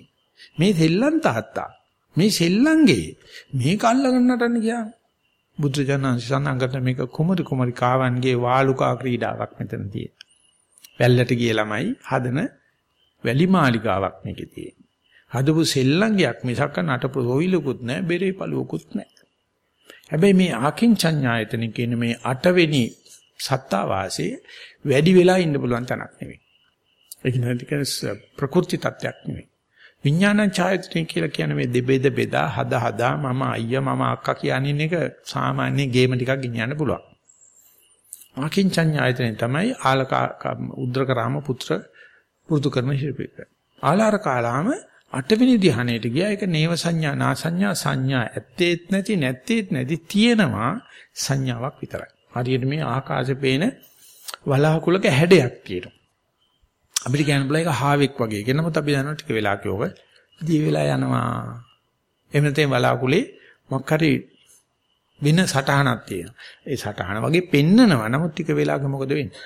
මේ සෙල්ලම් තාත්තා. මේ සෙල්ලංගේ මේක අල්ලගෙන නටන්න ගියා. බුදුජානක සඳහන් මේක කුමරු කුමරි කාවන්ගේ වාලුකා ක්‍රීඩාවක් මෙතන තියෙන. වැල්ලට ගිය ළමයි හදන වැලි මාලිකාවක් මේකේ තියෙන්නේ. හදපු සෙල්ලංගයක් මිසක් නටපු රොයිලකුත් නැහැ, බෙරේ පළුවකුත් නැහැ. හැබැයි මේ ආකින්චඤ්ඤායතන කියන මේ අටවෙනි සත්තා වාසයේ වැඩි වෙලා ඉන්න පුළුවන් තැනක් නෙවෙයි. ඒක නැතික ප්‍රකෘති තත්ත්වයක් නෙවෙයි. විඥාන ඡායතන කියලා කියන්නේ මේ දෙබෙද බෙදා හද හදා මම අයියා මම අක්කා කියන එක සාමාන්‍ය ගේම ටිකක් ගෙනියන්න පුළුවන්. ආකින්චඤ්ඤායතනෙ තමයි ආලක උද්දකරාම පුත්‍ර පුරුදු කරන ශිල්පික. ආලාර කාලාම අටවෙනි ධ්‍යානයට ගියා ඒක නේව සංඥා නා සංඥා සංඥා ඇත්තේත් නැති නැත්තේත් නැති තියෙනවා සංඥාවක් විතරයි. හරියට මේ ආකාශේ පේන වලාකුළක හැඩයක් කියනවා. අපිට කියන්න බෑ ඒක හාවෙක් වගේ. කියනමුත් අපි දන්නවා ටික වෙලාවක යෝග දී වෙලා යනවා. එහෙම නැත්නම් වලාකුලේ මොකක් හරි වෙන සටහනක් තියෙනවා. ඒ සටහන වගේ පෙන්නනවා. නමුත් ටික වෙලාවක මොකද වෙන්නේ?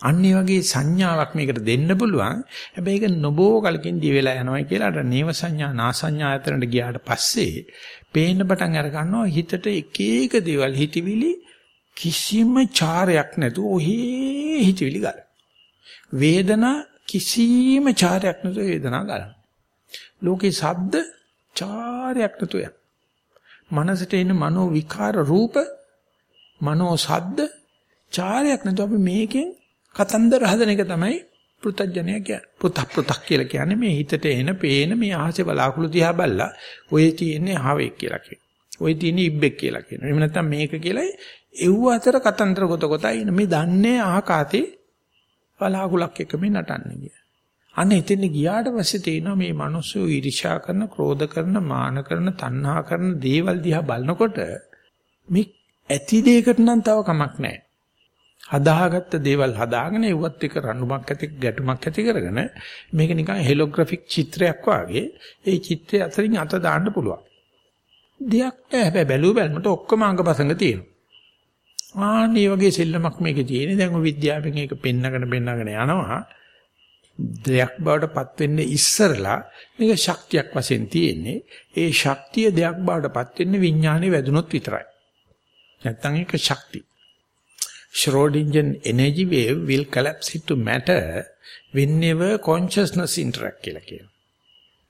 අන්න ඒ වගේ සංඥාවක් මේකට දෙන්න පුළුවන්. හැබැයි ඒක නොබෝ කලකින් දී වෙලා යනවා කියලා අර නේව සංඥා නා සංඥා අතරට ගියාට පස්සේ පේන්න පටන් අර ගන්නවා හිතට එක එක දේවල් හිතවිලි කිසිම චාරයක් නැතුව ඔහේ හිතවිලි ගන්න. වේදනා කිසිම චාරයක් නැතුව වේදනා ගන්න. ලෝකේ ශබ්ද චාරයක් නැතුව යන. මනසට එන මනෝ විකාර රූප මනෝ ශබ්ද චාරයක් නැතුව අපි මේකෙන් කතන්දර හදන එක තමයි පෘතජ්ජනය කියන්නේ. පෘත පෘතක් කියලා කියන්නේ මේ හිතට එන පේන මේ අහසේ බලාකුළු දිහා බැලලා ඔය තියෙන්නේ හාවෙක් කියලා කියනවා. ඔය තියෙන්නේ ඉබ්බෙක් කියලා කියනවා. එහෙම නැත්නම් මේක කියලා එව්ව අතර කතන්දර ගොත ගොතයි ඉන්න මේ දන්නේ ආකාතේ බලාකුලක් එක මේ නටන්නේ කිය. අන්න එතෙන් ගියාට පස්සේ තේනවා මේ මිනිස්සු ඊර්ෂ්‍යා කරන, ක්‍රෝධ කරන, මාන කරන, තණ්හා කරන දේවල් දිහා බලනකොට මේ ඇති දෙයකට නම් තව කමක් නැහැ. හදාගත්ත දේවල් හදාගෙන ඒවත් එක රණුමක් ඇති ගැටුමක් ඇති කරගෙන මේක නිකන් හෙලෝග්‍රැෆික් චිත්‍රයක් වාගේ ඒ චිත්‍රය අතරින් අත දාන්න පුළුවන්. දෙයක් නෑ හැබැයි බැලුව බැලමට ඔක්කොම අංගපසංග තියෙනවා. ආන්නේ වගේ සෙල්ලමක් මේකේ තියෙන්නේ. දැන් ඔය විද්‍යාවෙන් ඒක පෙන්නගෙන පෙන්නගෙන යනවා. දෙයක් බවට පත් වෙන්නේ ඉස්සරලා මේක ශක්තියක් වශයෙන් තියෙන්නේ. ඒ ශක්තිය දෙයක් බවට පත් වෙන්නේ විඥානේ වැදුනොත් විතරයි. නැත්තම් ඒක ශක්තිය. Schrodinger energy wave will collapse into matter whenever consciousness interact කියලා කියනවා.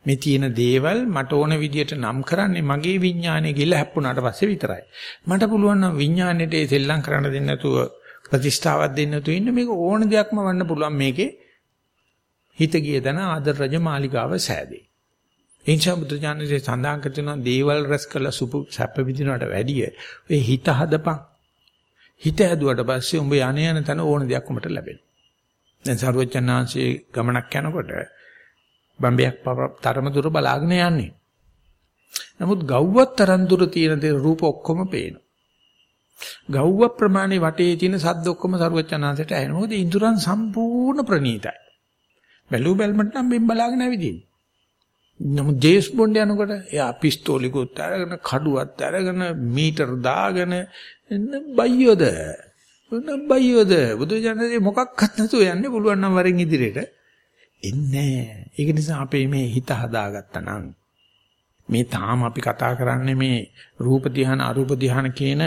මේ තියෙන දේවල් මට ඕන විදියට නම් කරන්නේ මගේ විඥානයේ ගිල හැප්පුණාට පස්සේ විතරයි. මට පුළුවන් නම් විඥාණයට ඒ සෙල්ලම් කරන්න දෙන්න නැතුව ප්‍රතිෂ්ඨාවක් දෙන්න නැතුව ඉන්න මේක ඕන දෙයක්ම වන්න පුළුවන් මේකේ හිත ගිය දන ආදර රජ මාලිගාව සෑදේ. එනිසා බුදුජානකේ සඳහන් කරන දේවල් රැස් කරලා සුපු සැප විඳිනවට වැඩිය ඔය හිත හදපන්. හිත හැදුවට පස්සේ උඹ යණ යන තන ඕන දෙයක් උඹට ලැබෙනවා. දැන් සරුවචනාංශයේ ගමනක් යනකොට බම්බයක් තරම දුර බලාගෙන යන්නේ. නමුත් ගව්වත් තරම් දුර තියෙන දේ රූප ඔක්කොම පේනවා. ගව්ව ප්‍රමාණය වටේ තියෙන සද්ද ඔක්කොම සරුවචනාංශයට ඇහෙනවා. මොකද ඉඳුරන් සම්පූර්ණ ප්‍රණීතයි. බැලු බැලමට නම් බිම් බලාගෙන ඇවිදින්නේ. නමුත් ජේස් බොන්ඩ් යනකොට එයා පිස්තෝලිකුත් අරගෙන කඩුවත් අරගෙන මීටර දාගෙන එන්න බයියොද එන්න බයියොද බුදුජානකේ මොකක්වත් නැතුව යන්නේ පුළුවන් නම් වරෙන් ඉදිරියට එන්නේ ඒක නිසා අපේ මේ හිත හදාගත්තා නම් මේ තාම අපි කතා කරන්නේ මේ රූප ධ්‍යාන අරූප ධ්‍යාන කියන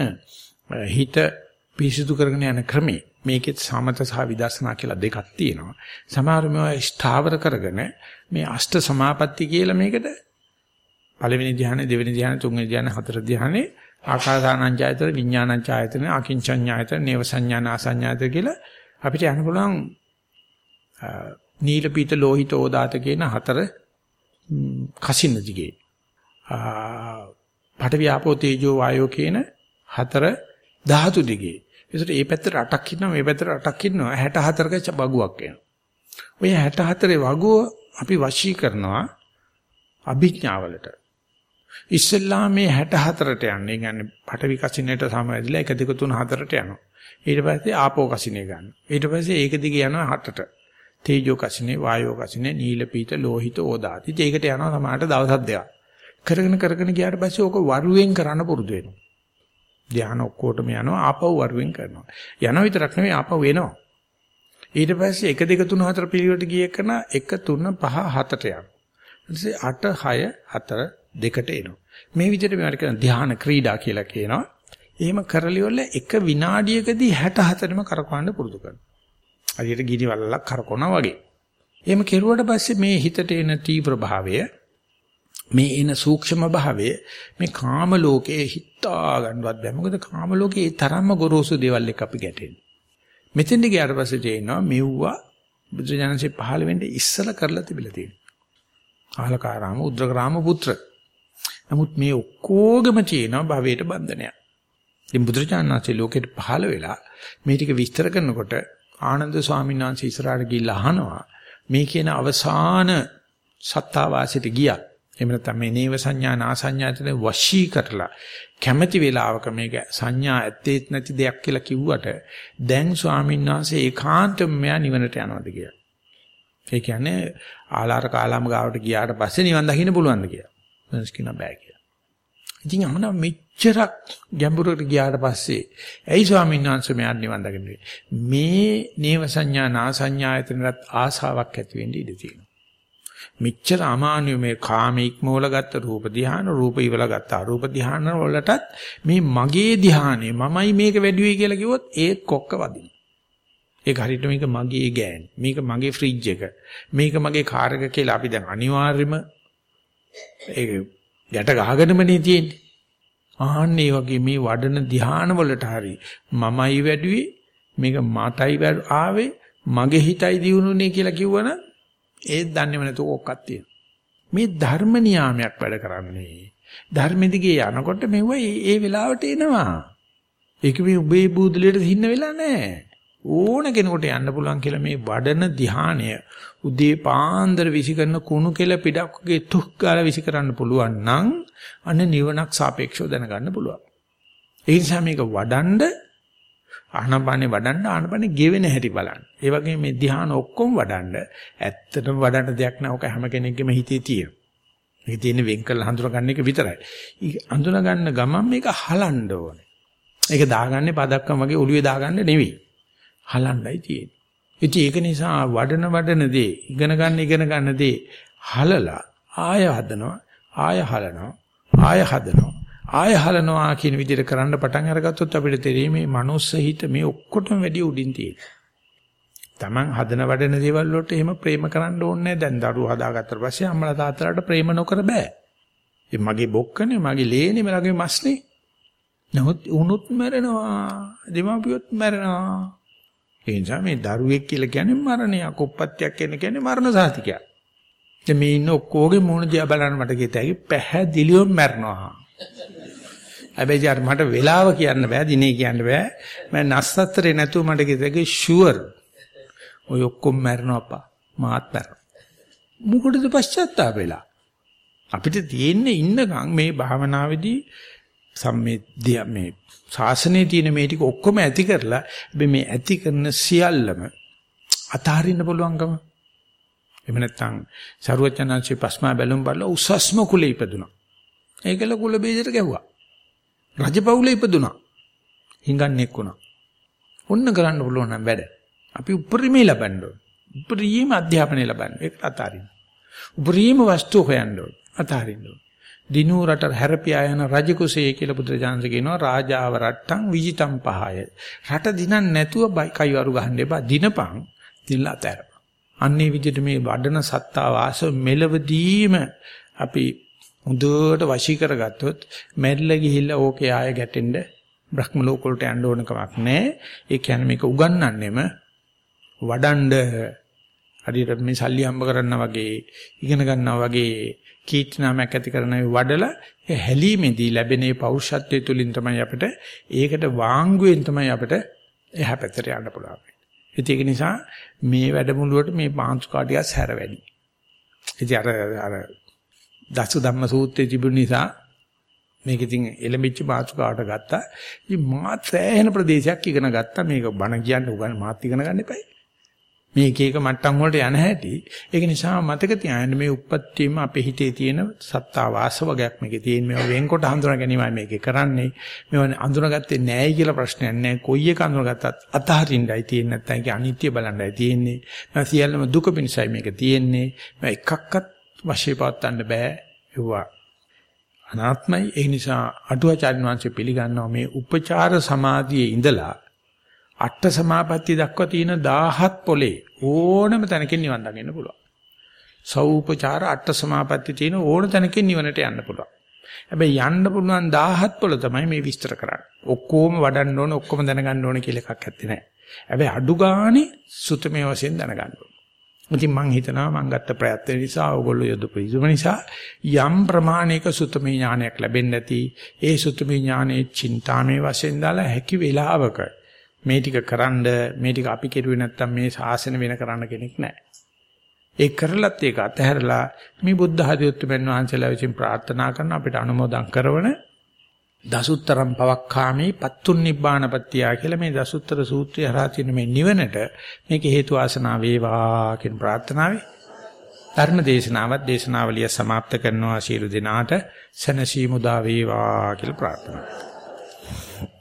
හිත පිසිදු කරගෙන යන ක්‍රමේ මේකෙත් සමත සහ විදර්ශනා කියලා දෙකක් තියෙනවා. සමහර මේවා ස්ථාවර කරගෙන මේ අෂ්ට සමාපatti කියලා මේකට පළවෙනි ධ්‍යානෙ දෙවෙනි ධ්‍යානෙ තුන්වෙනි ධ්‍යානෙ හතර ධ්‍යානෙ ආකාසානංචායතන විඥානංචායතන අකින්චඤ්ඤායතන නේව සංඥාන ආසඤ්ඤායතන කියලා අපිට යන්න පුළුවන් නීල පීත ලෝහිත ඕදාත කියන හතර කසින දිගේ පඨවි ආපෝ තේජෝ වායෝ කියන හතර ධාතු දිගේ ඒසට මේ පැත්තට 8ක් ඉන්නවා මේ පැත්තට 8ක් ඉන්නවා 64ක බගුවක් එනවා ඔය 64 වගුව අපි වශී කරනවා අභිඥාවලට. ඉස්සෙල්ලා මේ 64ට යන්නේ. කියන්නේ පටවි කසිනේට සමවැදිලා 1 2 3 4ට යනවා. ඊට පස්සේ ආපෝ කසිනේ ගන්න. ඊට පස්සේ ඒක දිගේ යනවා 8ට. තේජෝ කසිනේ, වායෝ කසිනේ, නීල පීත, ලෝහිත, ඕදාති. ඒකට යනවා සමහරට දවස් දෙකක්. කරගෙන කරගෙන ගියාට පස්සේ ඕක වරුවෙන් කරන්න පුරුදු වෙනවා. ධ්‍යාන ඔක්කොටම යනවා ආපහු වරුවෙන් කරනවා. යනවා විතරක් නෙවෙයි ආපහු එනවා. ඊට පස්සේ 1 2 3 4 පිළිවෙලට ගිය එකන 1 3 5 7ට යනවා. ඊට පස්සේ 8 6 4 2ට එනවා. මේ විදිහට මේවට කියන ධ්‍යාන ක්‍රීඩා කියලා කියනවා. එහෙම කරලිවල එක විනාඩියකදී 64ම කරකවන්න පුරුදු කරනවා. හරියට ගිනි වලල්ලක් කරකවනවා වගේ. එහෙම කෙරුවට පස්සේ මේ හිතට එන තීව්‍ර භාවය මේ එන සූක්ෂම භාවය මේ කාම ලෝකයේ හිතා ගන්නවත් බෑ. මොකද කාම ලෝකයේ තරම්ම ගොරෝසු දේවල් එක්ක අපි ගැටෙන්නේ. මෙතෙන්ට ගියාට පස්සේ තේිනවා මෙව්වා බුදුජානසෙ පහළ වෙන්නේ ඉස්සලා කරලා තිබිලා තියෙනවා. ආලකාරාම උද්දකරාම පුත්‍ර. නමුත් මේ ඔක්කොගම තියෙනවා භවයට බන්ධනයක්. ඉතින් බුදුරජාණන්සේ ලෝකෙට පහළ වෙලා මේ ටික විස්තර කරනකොට ආනන්ද ස්වාමීන් වහන්සේ ඉස්සරහට ගිහිල්ලා අහනවා මේ කියන අවසාන සත්තා වාසියට ගියා. එහෙම නැත්නම් මේ නේව සංඥා නා සංඥාතන වශී කරලා කැමැති වෙලාවක මේක සංඥා ඇත්තේත් නැති දෙයක් කියලා කිව්වට දැන් ස්වාමීන් වහන්සේ ඒකාන්තම මෙයා නිවනට යනවාද කියලා. ඒ කියන්නේ ආලාර කාලාම ගාවට ගියාට පස්සේ නිවන් දකින්න පුළුවන්ද කියලා. මනස් කියන බෑ කියලා. ඉතින් අමන මෙච්චරක් ගැඹුරට ගියාට පස්සේ ඇයි ස්වාමීන් වහන්සේ මෙයාට නිවන් දකින්නේ? මේ නේව සංඥා නා සංඥායතනට ආසාවක් ඇති වෙන්න ඉඩ තියෙනවා. මෙච්චර අමාන්‍ය මේ කාමීක් මූල ගත්ත රූප ධානය රූප ඉවල ගත්ත අරූප ධානය වලටත් මේ මගේ ධානය මමයි මේක වැඩි වෙයි කියලා කිව්වොත් ඒත් කොක්ක වදිනවා. ඒක හරියට මේක මගේ ගෑන්. මේක මගේ ෆ්‍රිජ් එක. මේක මගේ කාර් එක කියලා අපි දැන් අනිවාර්යයෙන්ම ඒක ගැට ගහගෙනමනේ තියෙන්නේ. ආන්නේ වගේ මේ වඩන ධ්‍යාන වලට හරි මමයි වැඩුවේ මේක මටයි ආවේ මගේ හිතයි දියුණුනේ කියලා කිව්වනම් ඒත් දන්නේම නැතුව ඔක්කක් තියෙනවා. මේ ධර්ම නියාමයක් වැඩ කරන්නේ. ධර්ම දිගේ යනකොට මෙව ඒ වෙලාවට එනවා. ඒක මේ උබේ බූදලියට හින්න වෙලා නැහැ. ඕන කෙනෙකුට යන්න පුළුවන් කියලා මේ වඩන ධ්‍යානය උදේ පාන්දර විසි කරන කුණු කෙල පිටක් වගේ තුක් ගාලා විසි කරන්න පුළුවන් නම් අන්න නිවනක් සාපේක්ෂව දැනගන්න පුළුවන්. ඒ නිසා මේක වඩන්ඩ ආනපනේ වඩන්න ආනපනේ ගෙවෙන හැටි බලන්න. ඒ වගේ මේ ධ්‍යාන ඔක්කොම වඩන්න ඇත්තටම වඩන්න දෙයක් නෑ. ඔක හැම කෙනෙක්ගේම හිතේ තියෙන. මේක තියෙන වෙන් කරලා හඳුනා ගන්න එක විතරයි. හඳුනා ගන්න ගමන් මේක හලන්න ඕනේ. ඒක දාගන්නේ පදක්කම් වගේ ඔළුවේ දාගන්න නෙවෙයි. හලන්නයි තියෙන්නේ. ඉතින් ඒක නිසා වඩන වඩන දේ ඉගෙන ගන්න ඉගෙන ගන්න දේ හලලා ආය හදනවා ආය හලනවා ආය හදනවා ආය හලනවා කියන විදිහට කරන්න පටන් අරගත්තොත් අපිට තේරෙයි මේ මනුස්ස හිත මේ ඔක්කොටම වැඩි උඩින් තියෙන. Taman හදන වඩන දේවල් වලට එහෙම ප්‍රේම කරන්න ඕනේ දැන් දරුවෝ හදාගත්තට පස්සේ අම්මලා තාත්තලාට ප්‍රේම නොකර බෑ. ඒ මගේ බොක්කනේ මගේ ලේනේ මගේ මස්නේ. නමුත් උනුත් මැරෙනවා. දෙමාපියොත් මැරෙනවා. ඒ නිසා මේ දරුවෙක් කියලා කියන්නේ මරණයක්, උප්පත්තියක් කියන්නේ මරණ සාතිකයක්. දැන් මේ ඉන්න ඔක්කොගේ මූණ දිහා බලන්න මට කිතයි පැහැදිලිවම මැරෙනවා. හැබැයි යාර මට වෙලාව කියන්න බෑ, දිනේ කියන්න බෑ. මම නස්සත්තරේ නැතුව මට කිතයි ෂුවර්. ඔය ඔක්කොම මැරෙනවා අප්පා. මාත් මැරෙනවා. මොකටද පශ්චාත්තාප වෙලා? අපිට තියෙන්නේ ඉන්නකම් මේ භාවනාවේදී සම්මේ මේ ශාසනයේ තියෙන මේ ටික ඔක්කොම ඇති කරලා හැබැයි මේ ඇති කරන සියල්ලම අතහරින්න පුළුවන්කම එහෙම නැත්නම් සරුවචනංශේ පස්මා බැලුම් බලලා උසස්ම කුලේ ඉපදුනා. ඒකල කුල බේදයට ගැහුවා. රජපෞලේ ඉපදුනා. හිඟන්නේක් වුණා. ඔන්න කරන්න පුළුවන් නම් වැඩ. අපි උපරිමේ ලබන්න ඕන. උපරිම අධ්‍යාපනය ලබන්න. ඒක අතාරින්න. උපරිම වස්තු හොයන්න ඕන. අතාරින්න ඕන. දිනු රට හැරපියා යන රජ කුසයේ කියලා බුදුරජාණන් කියනවා රාජාව රට්ටං විජිතම් පහය. රට දිනන්න නැතුව කයිවරු ගහන්න එපා. දිනපන් දිනලා අතහැරපන්. අන්නේ විදිහට මේ වඩන සත්තා වාස මෙලවදීම අපි හොඳට වශී කරගත්තොත් මැරිලා ගිහිල්ලා ඕකේ ආය ගැටෙන්න බ්‍රහ්ම ලෝක වලට යන්න ඕන කමක් නැහැ. ඒ කියන්නේ මේක උගන්වන්නෙම වඩන්ඩ හරියට මේ සල්ලි හම්බ කරනවා වගේ ඉගෙන ගන්නවා වගේ කීර්තිනාමයක් ඇති කරන වඩලා ඒ හැලීමේදී ලැබෙන ඒ පෞරුෂත්වය තුලින් තමයි අපිට ඒකට වාංගුවෙන් තමයි අපිට එහා පැත්තට යන්න පුළුවන්. ඒක නිසා මේ වැඩමුළුවට මේ පාංචු කාටියක් හැර වැඩි. ඉතින් අර අර දසු ධම්ම සූත්‍රයේ තිබුණ නිසා මේක ඉතින් එලෙමිච්ච මාතෘකාවට ගත්තා. ඉතින් මාත් සෑහෙන ප්‍රදේශයක් ඉගෙන ගත්තා. මේක බණ කියන්න උගන් මාත් ඉගෙන ගන්න එපයි. මේ එක එක මට්ටම් වලට යන හැටි. ඒක නිසා මතක තියාගන්න මේ උප්පත්තියම අපේ හිතේ තියෙන සත්තා වාසවගයක් මේකේ තියෙන මේවා වෙන්කොට හඳුනා ගැනීමයි මේකේ කරන්නේ. මේවා අඳුනගත්තේ නැහැයි කියලා ප්‍රශ්නයක් නැහැ. කොයි එක අඳුනගත්තත් අතහරින්නයි තියෙන්නේ නැත්නම් ඒක අනිත්‍ය බලන්නයි තියෙන්නේ. මම සියල්ලම දුක පිණිසයි මේක තියෙන්නේ. මම එකක්වත් වශයෙන් පවත්වන්න බෑ. ඒවා අනාත්මයි ඒ නිසා අටුවාචාර්ය වංශය පිළිගන්නවා මේ උපචාර සමාධියේ ඉඳලා අට සමාපatti දක්වා තියෙන 17 පොලේ ඕනම තැනකින් නිවන් දකින්න පුළුවන්. සෞපචාර අට සමාපatti තියෙන ඕන තැනකින් නිවනට යන්න පුළුවන්. හැබැයි යන්න පුළුවන් 17 පොල තමයි මේ විස්තර කරන්නේ. ඔක්කොම වඩන්න ඕන ඔක්කොම දැනගන්න ඕන කියලා එකක් ඇත්තේ නැහැ. හැබැයි අඩු ගානේ සුතමේ වශයෙන් දැනගන්න ඕන. ඉතින් මම හිතනවා මම ගත්ත ප්‍රයත්න නිසා ඕගොල්ලෝ යොදපු ඉදුම නිසා යම් ප්‍රමාණයක සුතමේ ඥානයක් ලැබෙන්නේ නැති ඒ සුතමේ ඥානයේ චින්තාමේ වශයෙන් දාලා හැකි වෙලාවක මේ ටික කරන්ඩ මේ ටික අපි කෙරුවේ නැත්තම් මේ ශාසන වෙන කරන්න කෙනෙක් නැහැ. ඒ කරලත් ඒක අතහැරලා මේ බුද්ධ හදියුත්තුමන් වහන්සේලා විසින් ප්‍රාර්ථනා කරන අපිට අනුමෝදන් කරන දසුත්තරම් පවක්ඛාමේ පත්තුන් නිබ්බානපත්තිය කියලා මේ දසුත්තර සූත්‍රය හරහා තියෙන මේ නිවනට මේක හේතු ආසනාව වේවා කියන ප්‍රාර්ථනාවයි ධර්ම දේශනාවත් දේශනාවලිය સમાપ્ત කරනවා සියලු දෙනාට සනසීමුදා වේවා කියලා ප්‍රාර්ථනා කරනවා